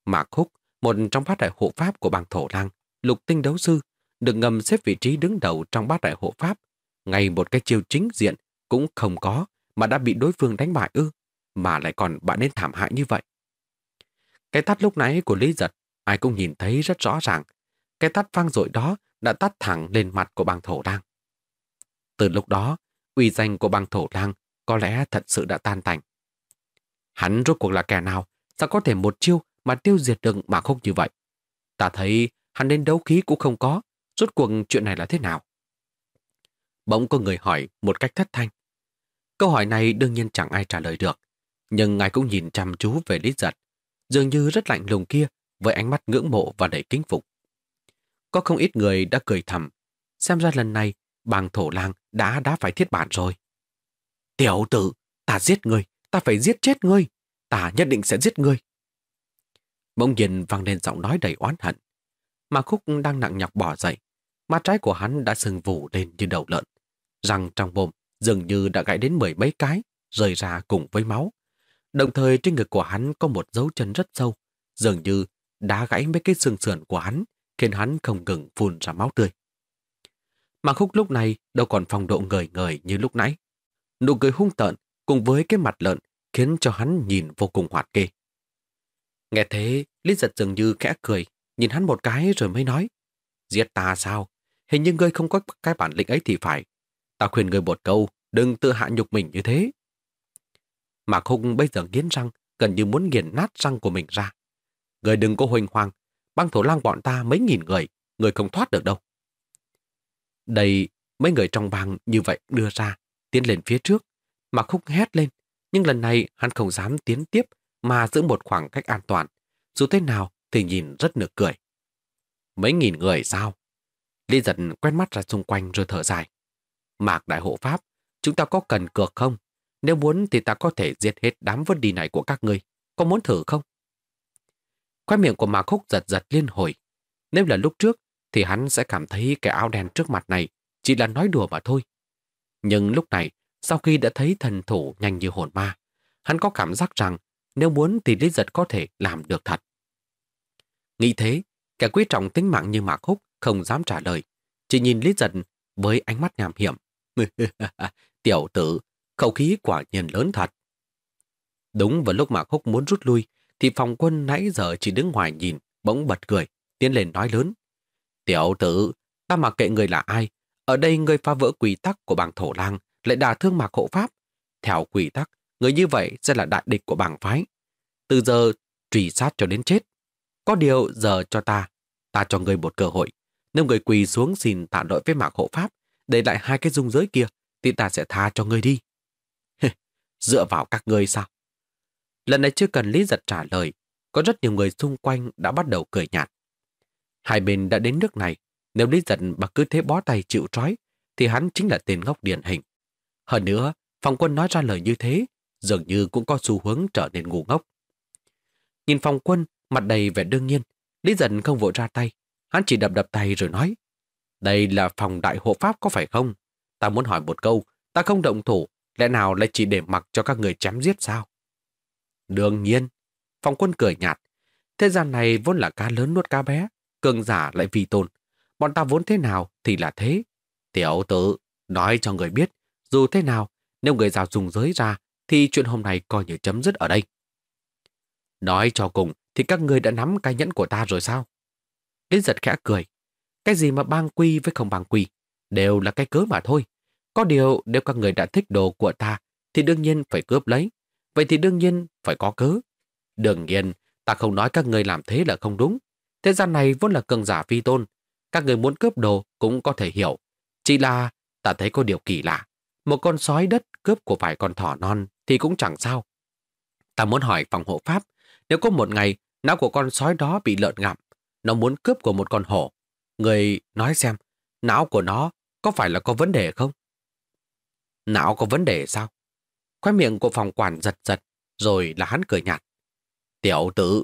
Mạc Húc, một trong bát đại hộ pháp của bang thổ lang, lục tinh đấu sư, được ngầm xếp vị trí đứng đầu trong bát đại hộ pháp. Ngay một cái chiêu chính diện cũng không có mà đã bị đối phương đánh bại ư, mà lại còn bạn nên thảm hại như vậy. Cái tắt lúc nãy của Lý Giật, ai cũng nhìn thấy rất rõ ràng. Cái tắt vang dội đó đã tắt thẳng lên mặt của bang thổ lang. Từ lúc đó, uy danh của bang thổ lang có lẽ thật sự đã tan tành. Hắn rốt cuộc là kẻ nào, sao có thể một chiêu mà tiêu diệt được mà không như vậy? Ta thấy hắn đến đấu khí cũng không có, rốt cuộc chuyện này là thế nào? Bỗng có người hỏi một cách thất thanh. Câu hỏi này đương nhiên chẳng ai trả lời được, nhưng ngài cũng nhìn chăm chú về Lý Giật, dường như rất lạnh lùng kia với ánh mắt ngưỡng mộ và đầy kính phục. Có không ít người đã cười thầm, xem ra lần này bang thổ lang đã đã phải thiết bản rồi. Tiểu tử, ta giết ngươi ta phải giết chết ngươi, ta nhất định sẽ giết ngươi. Bỗng nhiên vang lên giọng nói đầy oán hận. Mà Khúc đang nặng nhọc bỏ dậy, mắt trái của hắn đã sừng vù lên như đầu lợn. Răng trong bụng dường như đã gãy đến mười mấy cái, rời ra cùng với máu. Đồng thời trên ngực của hắn có một dấu chân rất sâu, dường như đã gãy mấy cái xương sườn của hắn, khiến hắn không ngừng phun ra máu tươi. Mà khúc lúc này đâu còn phong độ ngời ngời như lúc nãy. Nụ cười hung tợn cùng với cái mặt lợn khiến cho hắn nhìn vô cùng hoạt kê. Nghe thế, Lý giật dường như khẽ cười, nhìn hắn một cái rồi mới nói. Giết ta sao? Hình như ngươi không có cái bản lĩnh ấy thì phải. Ta khuyên người một câu, đừng tự hạ nhục mình như thế. Mạc Hùng bây giờ nghiến răng, gần như muốn nghiền nát răng của mình ra. người đừng có hoành hoang, băng thổ lang bọn ta mấy nghìn người, người không thoát được đâu. Đây, mấy người trong bang như vậy đưa ra, tiến lên phía trước. Mạc Hùng hét lên, nhưng lần này hắn không dám tiến tiếp mà giữ một khoảng cách an toàn. Dù thế nào thì nhìn rất nực cười. Mấy nghìn người sao? Lý giật quen mắt ra xung quanh rồi thở dài. Mạc Đại Hộ Pháp, chúng ta có cần cược không? Nếu muốn thì ta có thể giết hết đám vấn đi này của các ngươi. Có muốn thử không? Khoai miệng của Mạc Húc giật giật liên hồi. Nếu là lúc trước thì hắn sẽ cảm thấy cái áo đen trước mặt này chỉ là nói đùa mà thôi. Nhưng lúc này, sau khi đã thấy thần thủ nhanh như hồn ma, hắn có cảm giác rằng nếu muốn thì Lý Giật có thể làm được thật. Nghĩ thế, kẻ quý trọng tính mạng như Mạc Húc không dám trả lời, chỉ nhìn Lý Giật với ánh mắt nhàm hiểm. (laughs) Tiểu tử, khẩu khí quả nhiên lớn thật. Đúng vào lúc Mạc Húc muốn rút lui, thì phòng quân nãy giờ chỉ đứng ngoài nhìn, bỗng bật cười, tiến lên nói lớn. Tiểu tử, ta mặc kệ người là ai, ở đây người phá vỡ quy tắc của bảng thổ lang, lại đả thương Mạc Hộ Pháp. Theo quy tắc, người như vậy sẽ là đại địch của bảng phái. Từ giờ, truy sát cho đến chết. Có điều giờ cho ta, ta cho người một cơ hội. Nếu người quỳ xuống xin tạ lỗi với Mạc Hộ Pháp, để lại hai cái dung giới kia, thì ta sẽ tha cho ngươi đi. Dựa vào các ngươi sao? Lần này chưa cần Lý Giật trả lời, có rất nhiều người xung quanh đã bắt đầu cười nhạt. Hai bên đã đến nước này, nếu Lý Giật mà cứ thế bó tay chịu trói, thì hắn chính là tên ngốc điển hình. Hơn nữa, phòng quân nói ra lời như thế, dường như cũng có xu hướng trở nên ngu ngốc. Nhìn phòng quân, mặt đầy vẻ đương nhiên, Lý Giật không vội ra tay, hắn chỉ đập đập tay rồi nói, đây là phòng đại hộ pháp có phải không? Ta muốn hỏi một câu, ta không động thủ, lẽ nào lại chỉ để mặc cho các người chém giết sao? Đương nhiên, phòng quân cười nhạt. Thế gian này vốn là cá lớn nuốt cá bé, cường giả lại vì tồn, Bọn ta vốn thế nào thì là thế. Tiểu tử, nói cho người biết, dù thế nào, nếu người già dùng giới ra, thì chuyện hôm nay coi như chấm dứt ở đây. Nói cho cùng, thì các người đã nắm cái nhẫn của ta rồi sao? Đến giật khẽ cười. Cái gì mà bang quy với không bang quy, đều là cái cớ mà thôi. Có điều, nếu các người đã thích đồ của ta, thì đương nhiên phải cướp lấy. Vậy thì đương nhiên phải có cớ. Đương nhiên, ta không nói các người làm thế là không đúng. Thế gian này vốn là cường giả phi tôn. Các người muốn cướp đồ cũng có thể hiểu. Chỉ là ta thấy có điều kỳ lạ. Một con sói đất cướp của vài con thỏ non thì cũng chẳng sao. Ta muốn hỏi phòng hộ pháp, nếu có một ngày não của con sói đó bị lợn ngậm, nó muốn cướp của một con hổ, người nói xem, não của nó có phải là có vấn đề không? Não có vấn đề sao? Khoai miệng của phòng quản giật giật, rồi là hắn cười nhạt. Tiểu tử,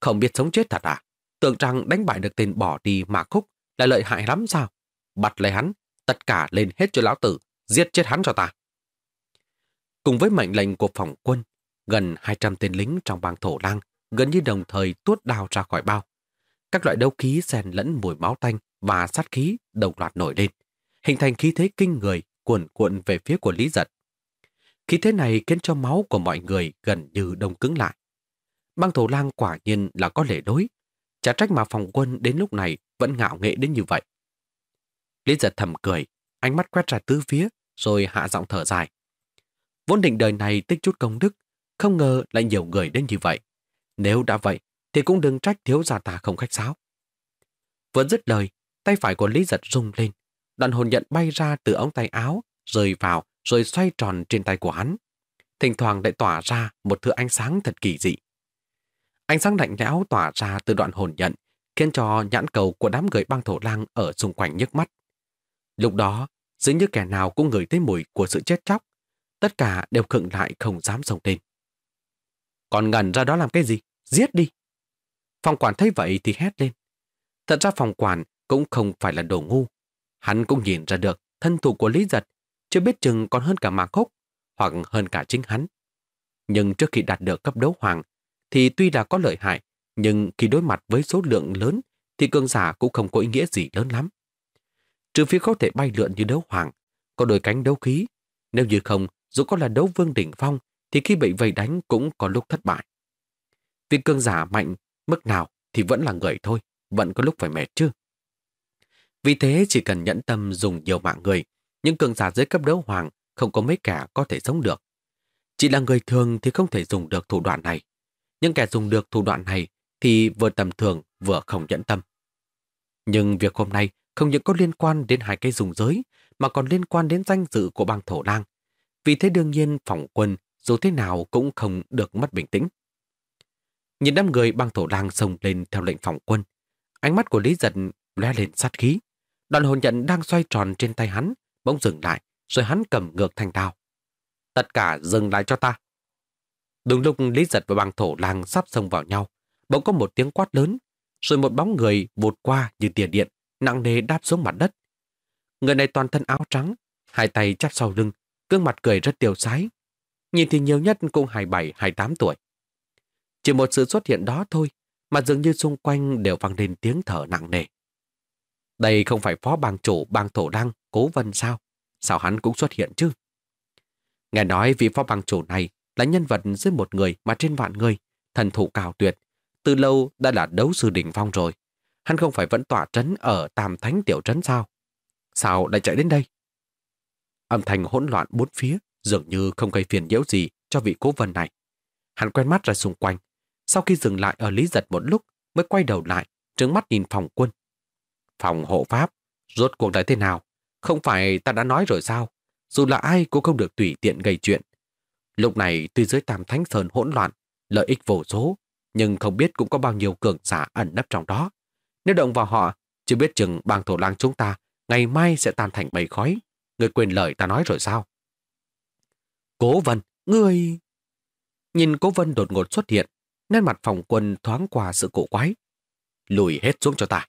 không biết sống chết thật à? Tưởng rằng đánh bại được tên bỏ đi mà khúc là lợi hại lắm sao? Bắt lấy hắn, tất cả lên hết cho lão tử, giết chết hắn cho ta. Cùng với mệnh lệnh của phòng quân, gần 200 tên lính trong bang thổ lang gần như đồng thời tuốt đào ra khỏi bao. Các loại đấu khí xen lẫn mùi máu tanh và sát khí đồng loạt nổi lên, hình thành khí thế kinh người cuộn cuộn về phía của Lý Giật. Khí thế này khiến cho máu của mọi người gần như đông cứng lại. Băng thổ lang quả nhiên là có lệ đối. Chả trách mà phòng quân đến lúc này vẫn ngạo nghệ đến như vậy. Lý giật thầm cười, ánh mắt quét ra tứ phía, rồi hạ giọng thở dài. Vốn định đời này tích chút công đức, không ngờ lại nhiều người đến như vậy. Nếu đã vậy, thì cũng đừng trách thiếu gia ta không khách sáo. Vừa dứt lời, tay phải của Lý giật rung lên. Đoạn hồn nhận bay ra từ ống tay áo, rơi vào rồi xoay tròn trên tay của hắn. Thỉnh thoảng lại tỏa ra một thứ ánh sáng thật kỳ dị. Ánh sáng lạnh lẽo tỏa ra từ đoạn hồn nhận, khiến cho nhãn cầu của đám người băng thổ lang ở xung quanh nhức mắt. Lúc đó, dường như kẻ nào cũng ngửi thấy mùi của sự chết chóc. Tất cả đều khựng lại không dám sông tên. Còn ngẩn ra đó làm cái gì? Giết đi! Phòng quản thấy vậy thì hét lên. Thật ra phòng quản cũng không phải là đồ ngu. Hắn cũng nhìn ra được thân thủ của Lý Giật chưa biết chừng còn hơn cả Mạc Khúc, hoặc hơn cả chính hắn. Nhưng trước khi đạt được cấp đấu hoàng, thì tuy là có lợi hại, nhưng khi đối mặt với số lượng lớn, thì cường giả cũng không có ý nghĩa gì lớn lắm. Trừ phi có thể bay lượn như đấu hoàng, có đôi cánh đấu khí. Nếu như không, dù có là đấu vương đỉnh phong, thì khi bị vây đánh cũng có lúc thất bại. Vì cường giả mạnh, mức nào thì vẫn là người thôi, vẫn có lúc phải mệt chứ. Vì thế chỉ cần nhẫn tâm dùng nhiều mạng người những cường giả dưới cấp đấu hoàng không có mấy kẻ có thể sống được. Chỉ là người thường thì không thể dùng được thủ đoạn này. Nhưng kẻ dùng được thủ đoạn này thì vừa tầm thường vừa không nhẫn tâm. Nhưng việc hôm nay không những có liên quan đến hai cái dùng giới mà còn liên quan đến danh dự của bang thổ lang. Vì thế đương nhiên phòng quân dù thế nào cũng không được mất bình tĩnh. Nhìn đám người băng thổ lang xông lên theo lệnh phòng quân. Ánh mắt của Lý Giật lóe lên sát khí. Đoàn hồn nhận đang xoay tròn trên tay hắn bỗng dừng lại, rồi hắn cầm ngược thanh đao. Tất cả dừng lại cho ta. Đúng lúc Lý Giật và băng thổ lang sắp xông vào nhau, bỗng có một tiếng quát lớn, rồi một bóng người vụt qua như tiền điện, nặng nề đáp xuống mặt đất. Người này toàn thân áo trắng, hai tay chắp sau lưng, gương mặt cười rất tiêu sái. Nhìn thì nhiều nhất cũng 27-28 tuổi. Chỉ một sự xuất hiện đó thôi mà dường như xung quanh đều vang lên tiếng thở nặng nề. Đây không phải phó bang chủ bang thổ đăng, cố vân sao? Sao hắn cũng xuất hiện chứ? Nghe nói vị phó bang chủ này là nhân vật dưới một người mà trên vạn người, thần thủ cao tuyệt, từ lâu đã là đấu sư đỉnh phong rồi. Hắn không phải vẫn tỏa trấn ở Tam Thánh Tiểu Trấn sao? Sao lại chạy đến đây? Âm thanh hỗn loạn bốn phía, dường như không gây phiền nhiễu gì cho vị cố vân này. Hắn quen mắt ra xung quanh. Sau khi dừng lại ở Lý Giật một lúc, mới quay đầu lại, trứng mắt nhìn phòng quân. Phòng hộ pháp, rốt cuộc lại thế nào? Không phải ta đã nói rồi sao? Dù là ai cũng không được tùy tiện gây chuyện. Lúc này tuy dưới tam thánh sơn hỗn loạn, lợi ích vô số, nhưng không biết cũng có bao nhiêu cường giả ẩn nấp trong đó. Nếu động vào họ, chưa biết chừng bang thổ lang chúng ta ngày mai sẽ tan thành bầy khói. Người quên lời ta nói rồi sao? Cố Vân, ngươi... Nhìn Cố Vân đột ngột xuất hiện, nét mặt phòng quân thoáng qua sự cổ quái. Lùi hết xuống cho ta.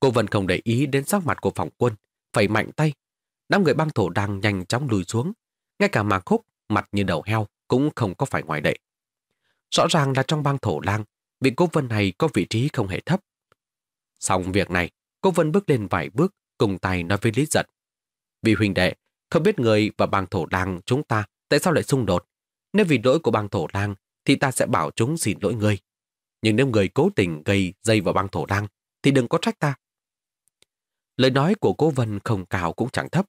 Cô Vân không để ý đến sắc mặt của phòng quân, phẩy mạnh tay. Đám người băng thổ đang nhanh chóng lùi xuống. Ngay cả mạc khúc, mặt như đầu heo, cũng không có phải ngoài đệ. Rõ ràng là trong băng thổ lang, vị cố vân này có vị trí không hề thấp. Xong việc này, cô Vân bước lên vài bước, cùng tay nói với Lý Giật. Vì huynh đệ, không biết người và bang thổ lang chúng ta tại sao lại xung đột. Nếu vì lỗi của bang thổ lang, thì ta sẽ bảo chúng xin lỗi ngươi. Nhưng nếu người cố tình gây dây vào bang thổ đăng thì đừng có trách ta. Lời nói của cô Vân không cao cũng chẳng thấp.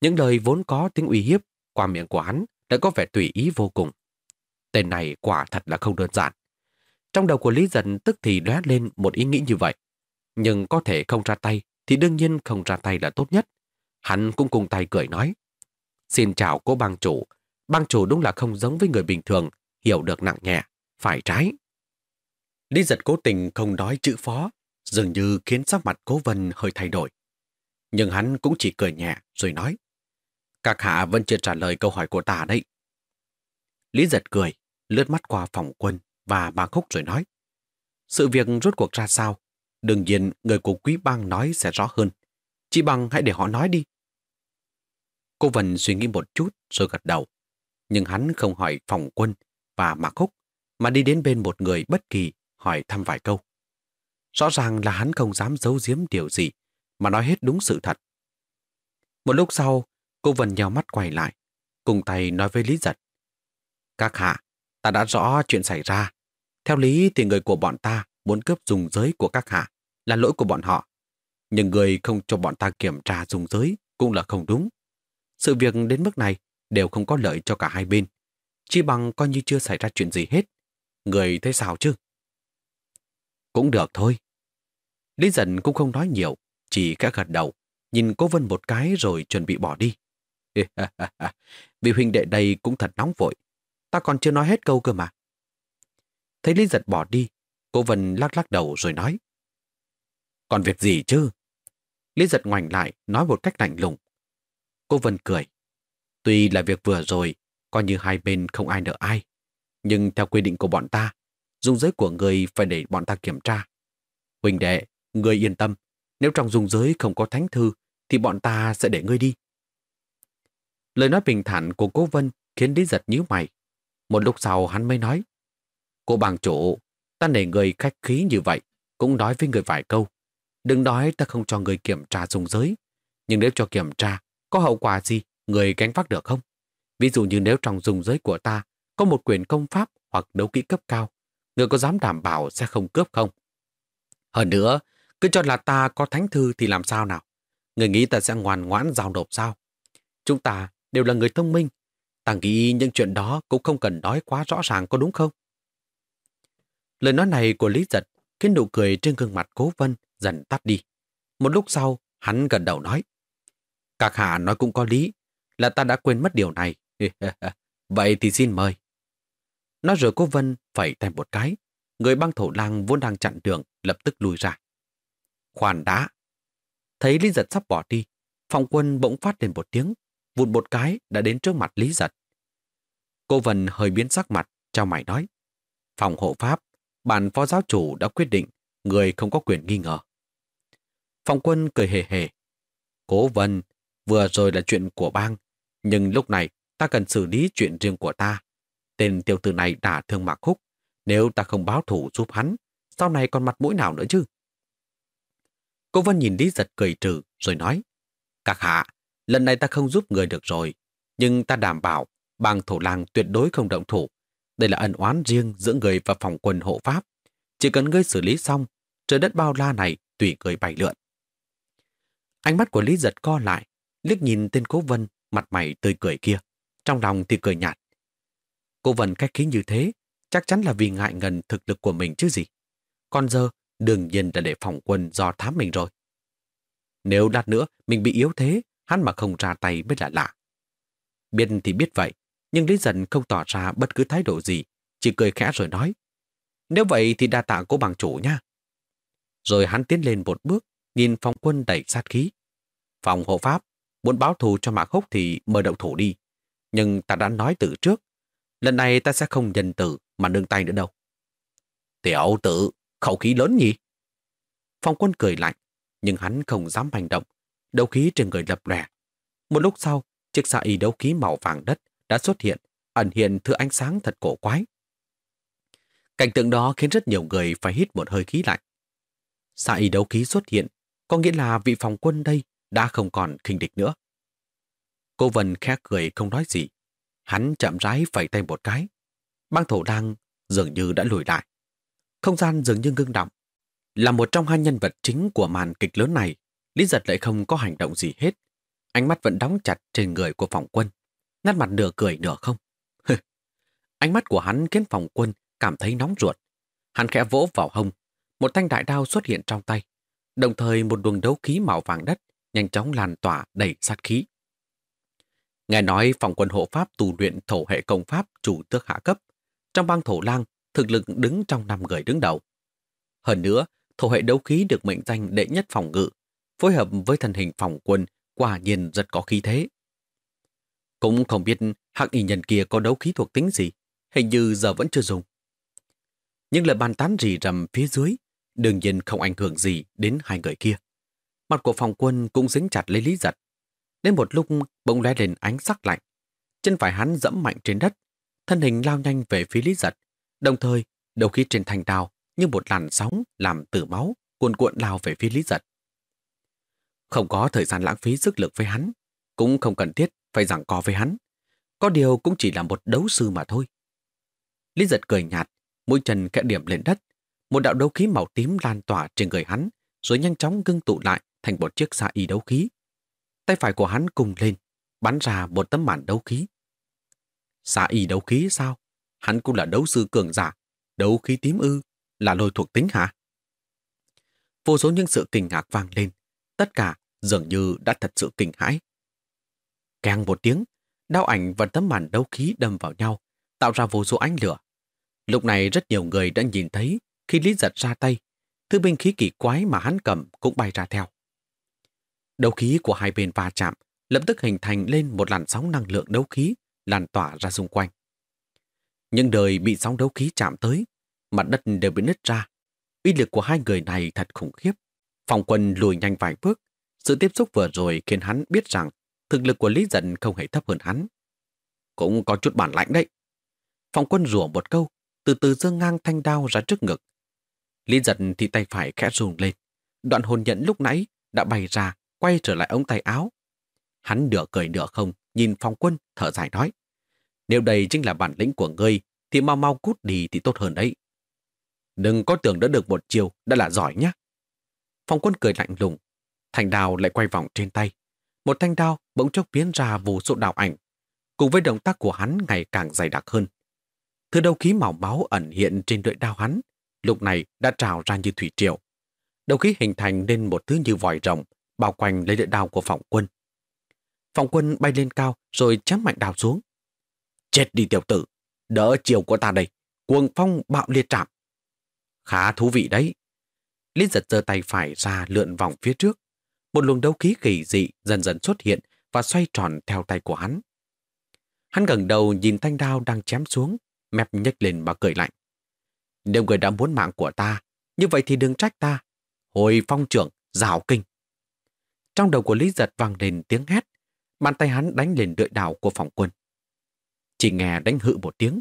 Những lời vốn có tiếng uy hiếp qua miệng của hắn đã có vẻ tùy ý vô cùng. Tên này quả thật là không đơn giản. Trong đầu của Lý Dân tức thì lóe lên một ý nghĩ như vậy. Nhưng có thể không ra tay thì đương nhiên không ra tay là tốt nhất. Hắn cũng cùng tay cười nói. Xin chào cô bang chủ. Bang chủ đúng là không giống với người bình thường, hiểu được nặng nhẹ, phải trái. Lý giật cố tình không nói chữ phó, dường như khiến sắc mặt cố vân hơi thay đổi. Nhưng hắn cũng chỉ cười nhẹ rồi nói. Các hạ vẫn chưa trả lời câu hỏi của ta đấy. Lý giật cười, lướt mắt qua phòng quân và bà khúc rồi nói. Sự việc rốt cuộc ra sao? Đương nhiên, người của quý bang nói sẽ rõ hơn. chị bằng hãy để họ nói đi. Cô Vân suy nghĩ một chút rồi gật đầu. Nhưng hắn không hỏi phòng quân và Mạc Húc, mà đi đến bên một người bất kỳ hỏi thăm vài câu. Rõ ràng là hắn không dám giấu giếm điều gì, mà nói hết đúng sự thật. Một lúc sau, cô Vân nhào mắt quay lại, cùng tay nói với Lý Giật. Các hạ, ta đã rõ chuyện xảy ra. Theo lý thì người của bọn ta muốn cướp dùng giới của các hạ là lỗi của bọn họ. Nhưng người không cho bọn ta kiểm tra dùng giới cũng là không đúng. Sự việc đến mức này đều không có lợi cho cả hai bên. Chỉ bằng coi như chưa xảy ra chuyện gì hết. Người thấy sao chứ? Cũng được thôi. Lý dần cũng không nói nhiều, chỉ cả gật đầu, nhìn cô Vân một cái rồi chuẩn bị bỏ đi. (laughs) Vì huynh đệ đây cũng thật nóng vội. Ta còn chưa nói hết câu cơ mà. Thấy Lý giật bỏ đi, cô Vân lắc lắc đầu rồi nói. Còn việc gì chứ? Lý giật ngoảnh lại, nói một cách lạnh lùng. Cô Vân cười. Tuy là việc vừa rồi, coi như hai bên không ai nợ ai. Nhưng theo quy định của bọn ta, dung giới của người phải để bọn ta kiểm tra. Huỳnh đệ, người yên tâm, nếu trong dung giới không có thánh thư, thì bọn ta sẽ để ngươi đi. Lời nói bình thản của cố Vân khiến Lý giật nhíu mày. Một lúc sau hắn mới nói, Cô bàng chủ, ta để người khách khí như vậy, cũng nói với người vài câu. Đừng nói ta không cho người kiểm tra dung giới. Nhưng nếu cho kiểm tra, có hậu quả gì, người gánh vác được không? Ví dụ như nếu trong dùng giới của ta có một quyền công pháp hoặc đấu kỹ cấp cao, người có dám đảm bảo sẽ không cướp không? Hơn nữa, cứ cho là ta có thánh thư thì làm sao nào? Người nghĩ ta sẽ ngoan ngoãn giao nộp sao? Chúng ta đều là người thông minh. Ta nghĩ những chuyện đó cũng không cần nói quá rõ ràng có đúng không? Lời nói này của Lý Giật khiến nụ cười trên gương mặt cố vân dần tắt đi. Một lúc sau, hắn gần đầu nói. Các hạ nói cũng có lý, là ta đã quên mất điều này. (laughs) Vậy thì xin mời. Nói rồi cô Vân phải tay một cái. Người băng thổ lang vốn đang chặn đường, lập tức lùi ra. Khoan đã. Thấy Lý Giật sắp bỏ đi, phòng quân bỗng phát lên một tiếng, vụt một cái đã đến trước mặt Lý Giật. Cô Vân hơi biến sắc mặt, trao mày nói. Phòng hộ pháp, bản phó giáo chủ đã quyết định người không có quyền nghi ngờ. Phòng quân cười hề hề. Cố Vân, vừa rồi là chuyện của bang, nhưng lúc này ta cần xử lý chuyện riêng của ta. Tên tiểu tử này đã thương Mạc Khúc. Nếu ta không báo thủ giúp hắn, sau này còn mặt mũi nào nữa chứ? Cô Vân nhìn Lý Giật cười trừ rồi nói, Các hạ, lần này ta không giúp người được rồi, nhưng ta đảm bảo bang thổ làng tuyệt đối không động thủ. Đây là ân oán riêng giữa người và phòng quân hộ pháp. Chỉ cần ngươi xử lý xong, trời đất bao la này tùy người bày lượn. Ánh mắt của Lý Giật co lại, liếc nhìn tên cố vân, mặt mày tươi cười kia. Trong lòng thì cười nhạt. Cô Vân cách khí như thế, chắc chắn là vì ngại ngần thực lực của mình chứ gì. Còn giờ, đương nhiên là để phòng quân do thám mình rồi. Nếu lát nữa mình bị yếu thế, hắn mà không ra tay mới là lạ. Biết thì biết vậy, nhưng Lý Dần không tỏ ra bất cứ thái độ gì, chỉ cười khẽ rồi nói. Nếu vậy thì đa tạ cô bằng chủ nha. Rồi hắn tiến lên một bước, nhìn phòng quân đẩy sát khí. Phòng hộ pháp, muốn báo thù cho Mạc Húc thì mời động thủ đi. Nhưng ta đã nói từ trước, lần này ta sẽ không nhân tử mà nương tay nữa đâu. Tiểu tử, khẩu khí lớn nhỉ? Phong quân cười lạnh, nhưng hắn không dám hành động. Đấu khí trên người lập lè. Một lúc sau, chiếc xa y đấu khí màu vàng đất đã xuất hiện, ẩn hiện thứ ánh sáng thật cổ quái. Cảnh tượng đó khiến rất nhiều người phải hít một hơi khí lạnh. Xa y đấu khí xuất hiện, có nghĩa là vị phòng quân đây đã không còn khinh địch nữa. Cô Vân khẽ cười không nói gì. Hắn chậm rãi phẩy tay một cái. Băng thổ đang dường như đã lùi lại. Không gian dường như ngưng động. Là một trong hai nhân vật chính của màn kịch lớn này, Lý Giật lại không có hành động gì hết. Ánh mắt vẫn đóng chặt trên người của phòng quân. Nét mặt nửa cười nửa không. Ánh mắt của hắn khiến phòng quân cảm thấy nóng ruột. Hắn khẽ vỗ vào hông. Một thanh đại đao xuất hiện trong tay. Đồng thời một luồng đấu khí màu vàng đất nhanh chóng lan tỏa đầy sát khí. Nghe nói phòng quân hộ pháp tù luyện thổ hệ công pháp chủ tước hạ cấp. Trong bang thổ lang, thực lực đứng trong năm người đứng đầu. Hơn nữa, thổ hệ đấu khí được mệnh danh đệ nhất phòng ngự, phối hợp với thân hình phòng quân quả nhiên rất có khí thế. Cũng không biết hạng y nhân kia có đấu khí thuộc tính gì, hình như giờ vẫn chưa dùng. Nhưng lời bàn tán rì rầm phía dưới, đương nhiên không ảnh hưởng gì đến hai người kia. Mặt của phòng quân cũng dính chặt lấy lý giật. Đến một lúc bỗng lóe lên ánh sắc lạnh. Chân phải hắn dẫm mạnh trên đất, thân hình lao nhanh về phía lý giật. Đồng thời, đầu khí trên thành đào như một làn sóng làm tử máu, cuồn cuộn lao về phía lý giật. Không có thời gian lãng phí sức lực với hắn, cũng không cần thiết phải giảng co với hắn. Có điều cũng chỉ là một đấu sư mà thôi. Lý giật cười nhạt, mũi chân kẽ điểm lên đất. Một đạo đấu khí màu tím lan tỏa trên người hắn, rồi nhanh chóng ngưng tụ lại thành một chiếc xa y đấu khí. Tay phải của hắn cùng lên, bắn ra một tấm màn đấu khí. Xa y đấu khí sao? Hắn cũng là đấu sư cường giả. Đấu khí tím ư, là lôi thuộc tính hả? Vô số những sự kinh ngạc vang lên. Tất cả dường như đã thật sự kinh hãi. càng một tiếng, đao ảnh và tấm màn đấu khí đâm vào nhau, tạo ra vô số ánh lửa. Lúc này rất nhiều người đã nhìn thấy khi Lý giật ra tay, thứ binh khí kỳ quái mà hắn cầm cũng bay ra theo. Đấu khí của hai bên va chạm, lập tức hình thành lên một làn sóng năng lượng đấu khí lan tỏa ra xung quanh. Những đời bị sóng đấu khí chạm tới, mặt đất đều bị nứt ra. Uy lực của hai người này thật khủng khiếp. Phòng quân lùi nhanh vài bước. Sự tiếp xúc vừa rồi khiến hắn biết rằng thực lực của Lý Dân không hề thấp hơn hắn. Cũng có chút bản lãnh đấy. Phòng quân rủa một câu, từ từ dâng ngang thanh đao ra trước ngực. Lý Dân thì tay phải khẽ rùng lên. Đoạn hồn nhận lúc nãy đã bay ra, quay trở lại ống tay áo. Hắn nửa cười nửa không, nhìn phong quân, thở dài nói. Nếu đây chính là bản lĩnh của ngươi, thì mau mau cút đi thì tốt hơn đấy. Đừng có tưởng đã được một chiều, đã là giỏi nhá. phong quân cười lạnh lùng. Thành đào lại quay vòng trên tay. Một thanh đao bỗng chốc biến ra vô số đào ảnh. Cùng với động tác của hắn ngày càng dày đặc hơn. Thứ đầu khí màu máu ẩn hiện trên lưỡi đao hắn, lúc này đã trào ra như thủy triều. Đầu khí hình thành nên một thứ như vòi rồng, bao quanh lấy lưỡi đao của phòng quân. Phòng quân bay lên cao rồi chém mạnh đào xuống. Chết đi tiểu tử, đỡ chiều của ta đây, cuồng phong bạo liệt trạm. Khá thú vị đấy. Lý giật giơ tay phải ra lượn vòng phía trước. Một luồng đấu khí kỳ dị dần dần xuất hiện và xoay tròn theo tay của hắn. Hắn gần đầu nhìn thanh đao đang chém xuống, mép nhếch lên mà cười lạnh. Nếu người đã muốn mạng của ta, như vậy thì đừng trách ta. Hồi phong trưởng, rào kinh. Trong đầu của Lý giật vang lên tiếng hét, bàn tay hắn đánh lên đợi đảo của phòng quân. Chỉ nghe đánh hự một tiếng.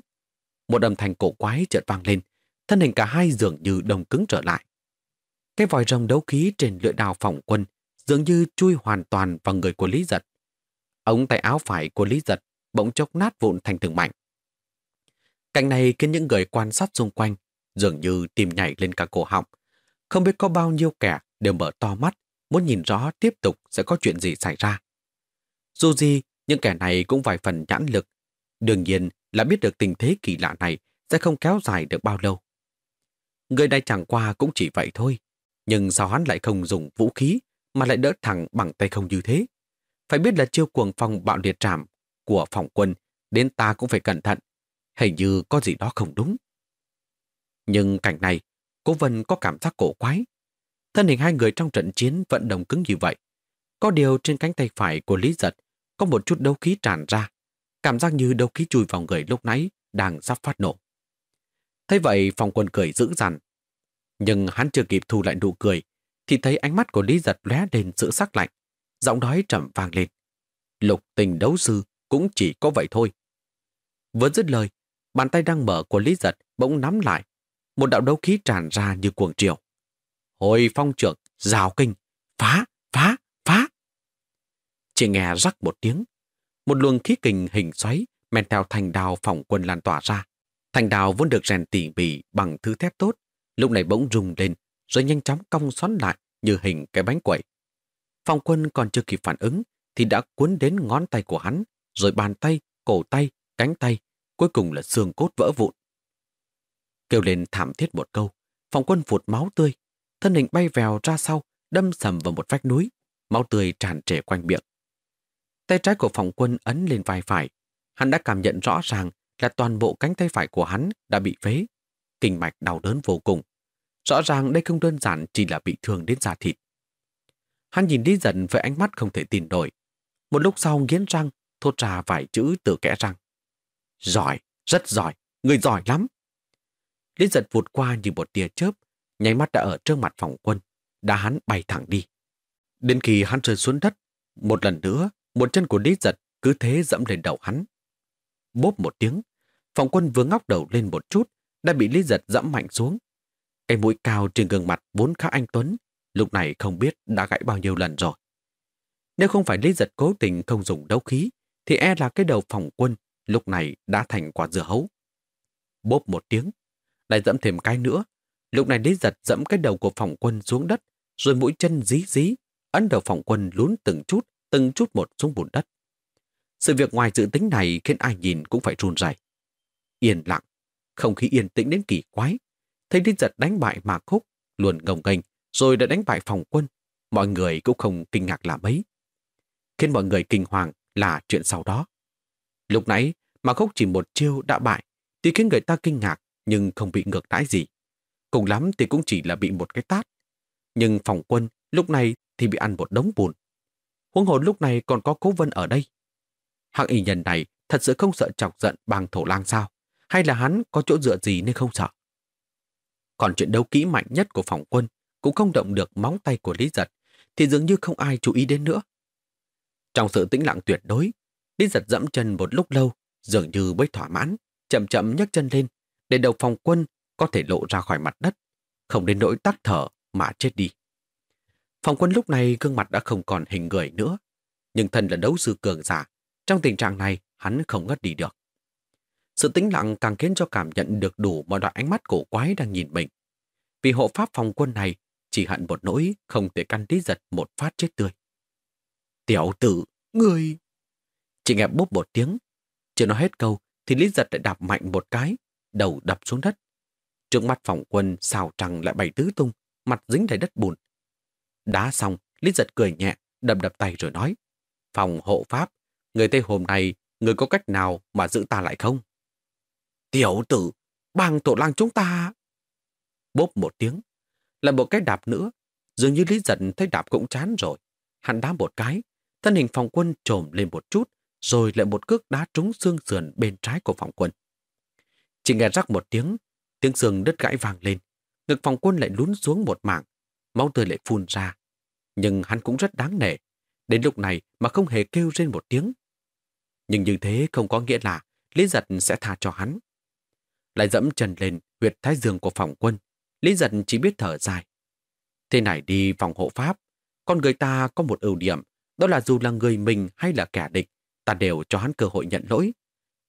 Một âm thanh cổ quái chợt vang lên, thân hình cả hai dường như đồng cứng trở lại. Cái vòi rồng đấu khí trên lưỡi đào phòng quân dường như chui hoàn toàn vào người của Lý Giật. Ống tay áo phải của Lý Giật bỗng chốc nát vụn thành từng mảnh. Cảnh này khiến những người quan sát xung quanh dường như tìm nhảy lên cả cổ họng. Không biết có bao nhiêu kẻ đều mở to mắt muốn nhìn rõ tiếp tục sẽ có chuyện gì xảy ra. Dù gì, những kẻ này cũng vài phần nhãn lực. Đương nhiên là biết được tình thế kỳ lạ này sẽ không kéo dài được bao lâu. Người này chẳng qua cũng chỉ vậy thôi. Nhưng sao hắn lại không dùng vũ khí mà lại đỡ thẳng bằng tay không như thế? Phải biết là chiêu cuồng phong bạo liệt trảm của phòng quân đến ta cũng phải cẩn thận. Hình như có gì đó không đúng. Nhưng cảnh này, cô Vân có cảm giác cổ quái. Thân hình hai người trong trận chiến vận động cứng như vậy. Có điều trên cánh tay phải của Lý Giật có một chút đấu khí tràn ra. Cảm giác như đấu khí chui vào người lúc nãy đang sắp phát nổ. Thế vậy phòng quân cười dữ dằn. Nhưng hắn chưa kịp thu lại nụ cười, thì thấy ánh mắt của Lý Giật lóe lên sự sắc lạnh. Giọng nói trầm vang lên. Lục tình đấu sư cũng chỉ có vậy thôi. Vừa dứt lời, bàn tay đang mở của Lý Giật bỗng nắm lại. Một đạo đấu khí tràn ra như cuồng triều. Hồi phong trưởng, rào kinh, phá, phá, phá. Chỉ nghe rắc một tiếng. Một luồng khí kình hình xoáy men theo thành đào phòng quân lan tỏa ra. Thành đào vốn được rèn tỉ mỉ bằng thứ thép tốt, lúc này bỗng rung lên, rồi nhanh chóng cong xoắn lại như hình cái bánh quẩy. Phòng quân còn chưa kịp phản ứng, thì đã cuốn đến ngón tay của hắn, rồi bàn tay, cổ tay, cánh tay, cuối cùng là xương cốt vỡ vụn. Kêu lên thảm thiết một câu, phòng quân phụt máu tươi, thân hình bay vèo ra sau, đâm sầm vào một vách núi, máu tươi tràn trề quanh miệng. Tay trái của phòng quân ấn lên vai phải, hắn đã cảm nhận rõ ràng là toàn bộ cánh tay phải của hắn đã bị phế, kinh mạch đau đớn vô cùng. Rõ ràng đây không đơn giản chỉ là bị thương đến da thịt. Hắn nhìn đi giận với ánh mắt không thể tin nổi. Một lúc sau nghiến răng, thốt ra vài chữ từ kẽ răng. Giỏi, rất giỏi, người giỏi lắm. Lý giật vụt qua như một tia chớp, nháy mắt đã ở trước mặt phòng quân, đã hắn bay thẳng đi. Đến khi hắn rơi xuống đất, một lần nữa, một chân của Lý giật cứ thế dẫm lên đầu hắn. Bốp một tiếng, phòng quân vừa ngóc đầu lên một chút, đã bị Lý giật dẫm mạnh xuống. Cái mũi cao trên gương mặt vốn khá anh Tuấn, lúc này không biết đã gãy bao nhiêu lần rồi. Nếu không phải Lý giật cố tình không dùng đấu khí, thì e là cái đầu phòng quân lúc này đã thành quả dưa hấu. Bốp một tiếng, lại dẫm thêm cái nữa. Lúc này Lý giật dẫm cái đầu của phòng quân xuống đất, rồi mũi chân dí dí, ấn đầu phòng quân lún từng chút, từng chút một xuống bùn đất. Sự việc ngoài dự tính này khiến ai nhìn cũng phải run rẩy. Yên lặng, không khí yên tĩnh đến kỳ quái. Thấy Lý giật đánh bại Mạc Khúc, luồn ngồng nghênh, rồi đã đánh bại phòng quân. Mọi người cũng không kinh ngạc là mấy. Khiến mọi người kinh hoàng là chuyện sau đó. Lúc nãy, Mạc Khúc chỉ một chiêu đã bại, thì khiến người ta kinh ngạc nhưng không bị ngược đãi gì. Cùng lắm thì cũng chỉ là bị một cái tát. Nhưng phòng quân lúc này thì bị ăn một đống bùn. Huống hồn lúc này còn có cố vân ở đây. Hạng y nhân này thật sự không sợ chọc giận bằng thổ lang sao? Hay là hắn có chỗ dựa gì nên không sợ? Còn chuyện đấu kỹ mạnh nhất của phòng quân cũng không động được móng tay của Lý Giật, thì dường như không ai chú ý đến nữa. Trong sự tĩnh lặng tuyệt đối, Lý Giật dẫm chân một lúc lâu, dường như mới thỏa mãn, chậm chậm nhấc chân lên, để đầu phòng quân có thể lộ ra khỏi mặt đất, không đến nỗi tắt thở mà chết đi. Phòng quân lúc này gương mặt đã không còn hình người nữa, nhưng thân là đấu sư cường giả, trong tình trạng này hắn không ngất đi được. Sự tĩnh lặng càng khiến cho cảm nhận được đủ mọi đoạn ánh mắt cổ quái đang nhìn mình. Vì hộ pháp phòng quân này chỉ hận một nỗi không thể căn tí giật một phát chết tươi. Tiểu tử, người... Chỉ nghe bốp một tiếng. Chưa nói hết câu thì Lý giật lại đạp mạnh một cái, đầu đập xuống đất. Trước mắt phòng quân xào trăng lại bày tứ tung, mặt dính đầy đất bùn. Đá xong, Lý giật cười nhẹ, đập đập tay rồi nói. Phòng hộ pháp, người Tây hôm nay, người có cách nào mà giữ ta lại không? Tiểu tử, bằng tổ lang chúng ta... Bốp một tiếng, lại một cái đạp nữa. Dường như Lý giật thấy đạp cũng chán rồi. Hắn đá một cái, thân hình phòng quân trồm lên một chút, rồi lại một cước đá trúng xương sườn bên trái của phòng quân. Chỉ nghe rắc một tiếng, tiếng xương đứt gãy vang lên. Ngực phòng quân lại lún xuống một mảng, máu tươi lại phun ra. Nhưng hắn cũng rất đáng nể. Đến lúc này mà không hề kêu lên một tiếng. Nhưng như thế không có nghĩa là Lý Giật sẽ tha cho hắn. Lại dẫm chân lên huyệt thái dương của phòng quân, Lý Giật chỉ biết thở dài. Thế này đi phòng hộ pháp, con người ta có một ưu điểm, đó là dù là người mình hay là kẻ địch, ta đều cho hắn cơ hội nhận lỗi.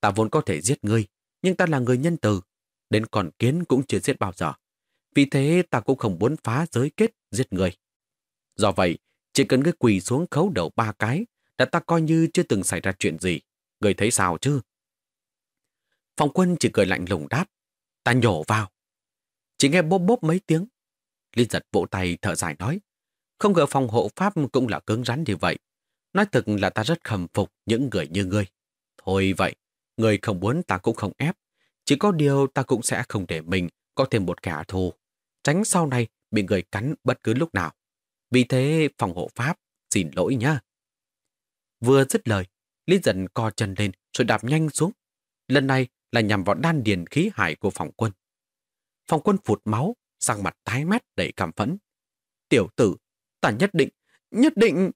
Ta vốn có thể giết ngươi, nhưng ta là người nhân từ. Đến còn kiến cũng chưa giết bao giờ. Vì thế ta cũng không muốn phá giới kết giết người. Do vậy, chỉ cần ngươi quỳ xuống khấu đầu ba cái là ta coi như chưa từng xảy ra chuyện gì. Người thấy sao chứ? Phòng quân chỉ cười lạnh lùng đáp. Ta nhổ vào. Chỉ nghe bốp bốp mấy tiếng. Liên giật vỗ tay thở dài nói. Không ngờ phòng hộ pháp cũng là cứng rắn như vậy. Nói thật là ta rất khâm phục những người như ngươi. Thôi vậy, người không muốn ta cũng không ép. Chỉ có điều ta cũng sẽ không để mình có thêm một kẻ thù. Tránh sau này bị người cắn bất cứ lúc nào. Vì thế phòng hộ pháp, xin lỗi nhá. Vừa dứt lời, Lý dần co chân lên rồi đạp nhanh xuống. Lần này là nhằm vào đan điền khí hải của phòng quân. Phòng quân phụt máu, sang mặt tái mét đầy cảm phẫn. Tiểu tử, ta nhất định, nhất định...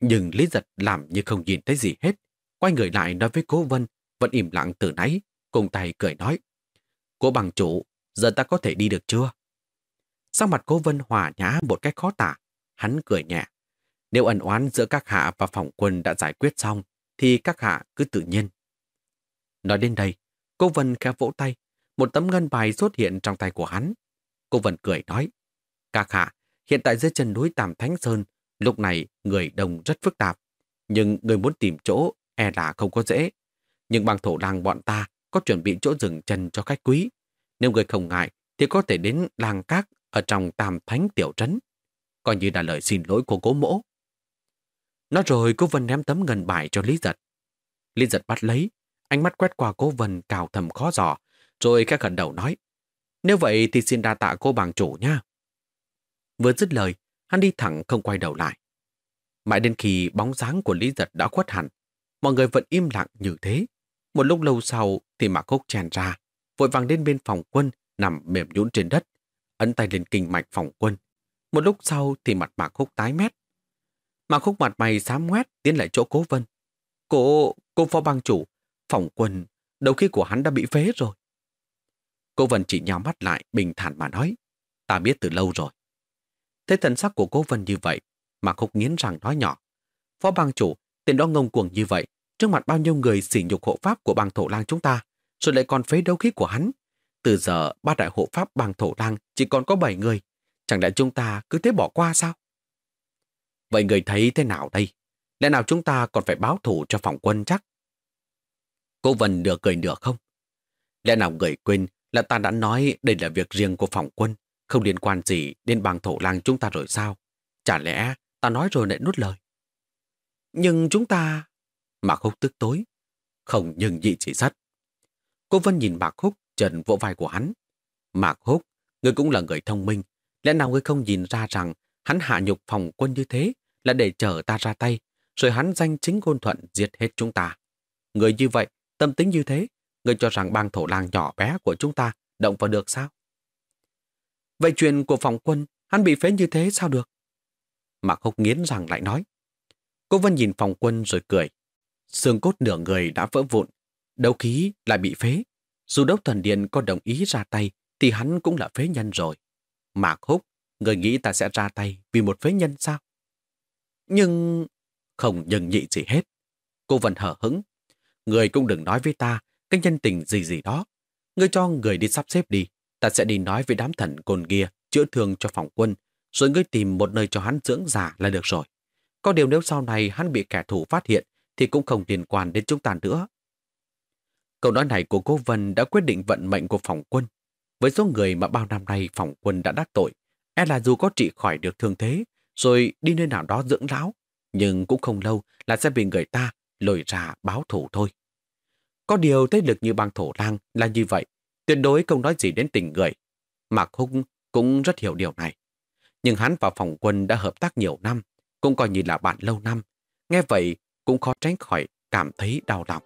Nhưng Lý Giật làm như không nhìn thấy gì hết. Quay người lại nói với cố Vân, vẫn im lặng từ nãy, cùng tay cười nói. Cô bằng chủ, giờ ta có thể đi được chưa? Sau mặt cố Vân hòa nhã một cách khó tả, hắn cười nhẹ. Nếu ẩn oán giữa các hạ và phòng quân đã giải quyết xong, thì các hạ cứ tự nhiên. Nói đến đây, cô Vân khẽ vỗ tay, một tấm ngân bài xuất hiện trong tay của hắn. Cô Vân cười nói, các hạ, hiện tại dưới chân núi Tàm Thánh Sơn, lúc này người đông rất phức tạp, nhưng người muốn tìm chỗ e là không có dễ. Nhưng bằng thổ làng bọn ta có chuẩn bị chỗ dừng chân cho khách quý. Nếu người không ngại, thì có thể đến làng các ở trong Tam Thánh Tiểu Trấn. Coi như là lời xin lỗi của cố mỗ. Nói rồi cô Vân ném tấm ngân bài cho Lý Giật. Lý Giật bắt lấy, ánh mắt quét qua cố Vân cào thầm khó giỏ, rồi khẽ khẩn đầu nói. Nếu vậy thì xin đa tạ cô bàng chủ nha. Vừa dứt lời, hắn đi thẳng không quay đầu lại. Mãi đến khi bóng dáng của Lý Giật đã khuất hẳn, mọi người vẫn im lặng như thế. Một lúc lâu sau thì Mạc Khúc chèn ra, vội vàng đến bên phòng quân nằm mềm nhũn trên đất, ấn tay lên kinh mạch phòng quân. Một lúc sau thì mặt Mạc Khúc tái mét. Mạc Khúc mặt mày xám ngoét tiến lại chỗ cố vân. Cô, cô phó bang chủ, phòng quân, đầu khi của hắn đã bị phế rồi. Cô Vân chỉ nhào mắt lại, bình thản mà nói. Ta biết từ lâu rồi. Thế thần sắc của cô Vân như vậy, mạc khúc nghiến rằng nói nhỏ. Phó bang chủ, tên đó ngông cuồng như vậy, trước mặt bao nhiêu người sỉ nhục hộ pháp của bang thổ lang chúng ta, rồi lại còn phế đấu khí của hắn. Từ giờ, ba đại hộ pháp bang thổ lang chỉ còn có bảy người. Chẳng lẽ chúng ta cứ thế bỏ qua sao? Vậy người thấy thế nào đây? Lẽ nào chúng ta còn phải báo thủ cho phòng quân chắc? Cô Vân nửa cười nửa không? Lẽ nào người quên là ta đã nói đây là việc riêng của phòng quân, không liên quan gì đến bang thổ lang chúng ta rồi sao? Chả lẽ ta nói rồi lại nuốt lời? Nhưng chúng ta... mà không tức tối. Không nhưng nhị chỉ sắt. Cô Vân nhìn Mạc Húc trần vỗ vai của hắn. Mạc Húc, người cũng là người thông minh. Lẽ nào ngươi không nhìn ra rằng hắn hạ nhục phòng quân như thế là để chờ ta ra tay, rồi hắn danh chính ngôn thuận diệt hết chúng ta. Người như vậy, tâm tính như thế, người cho rằng bang thổ làng nhỏ bé của chúng ta động vào được sao? Vậy chuyện của phòng quân, hắn bị phế như thế sao được? Mạc Húc nghiến rằng lại nói. Cô Vân nhìn phòng quân rồi cười. Xương cốt nửa người đã vỡ vụn, đấu khí lại bị phế. Dù đốc thần điện có đồng ý ra tay, thì hắn cũng là phế nhân rồi. Mạc Húc, người nghĩ ta sẽ ra tay vì một phế nhân sao? Nhưng... Không nhưng nhị gì hết. Cô vẫn hở hững. Người cũng đừng nói với ta cái nhân tình gì gì đó. Ngươi cho người đi sắp xếp đi. Ta sẽ đi nói với đám thần Cồn kia chữa thương cho phòng quân rồi ngươi tìm một nơi cho hắn dưỡng giả là được rồi. Có điều nếu sau này hắn bị kẻ thù phát hiện thì cũng không liên quan đến chúng ta nữa. Câu nói này của cô Vân đã quyết định vận mệnh của phòng quân. Với số người mà bao năm nay phòng quân đã đắc tội, e là dù có trị khỏi được thương thế, rồi đi nơi nào đó dưỡng lão, nhưng cũng không lâu là sẽ bị người ta lôi ra báo thủ thôi. Có điều thế lực như bang thổ lang là như vậy, tuyệt đối không nói gì đến tình người. Mạc Húc cũng rất hiểu điều này. Nhưng hắn và phòng quân đã hợp tác nhiều năm, cũng coi như là bạn lâu năm. Nghe vậy cũng khó tránh khỏi cảm thấy đau lòng.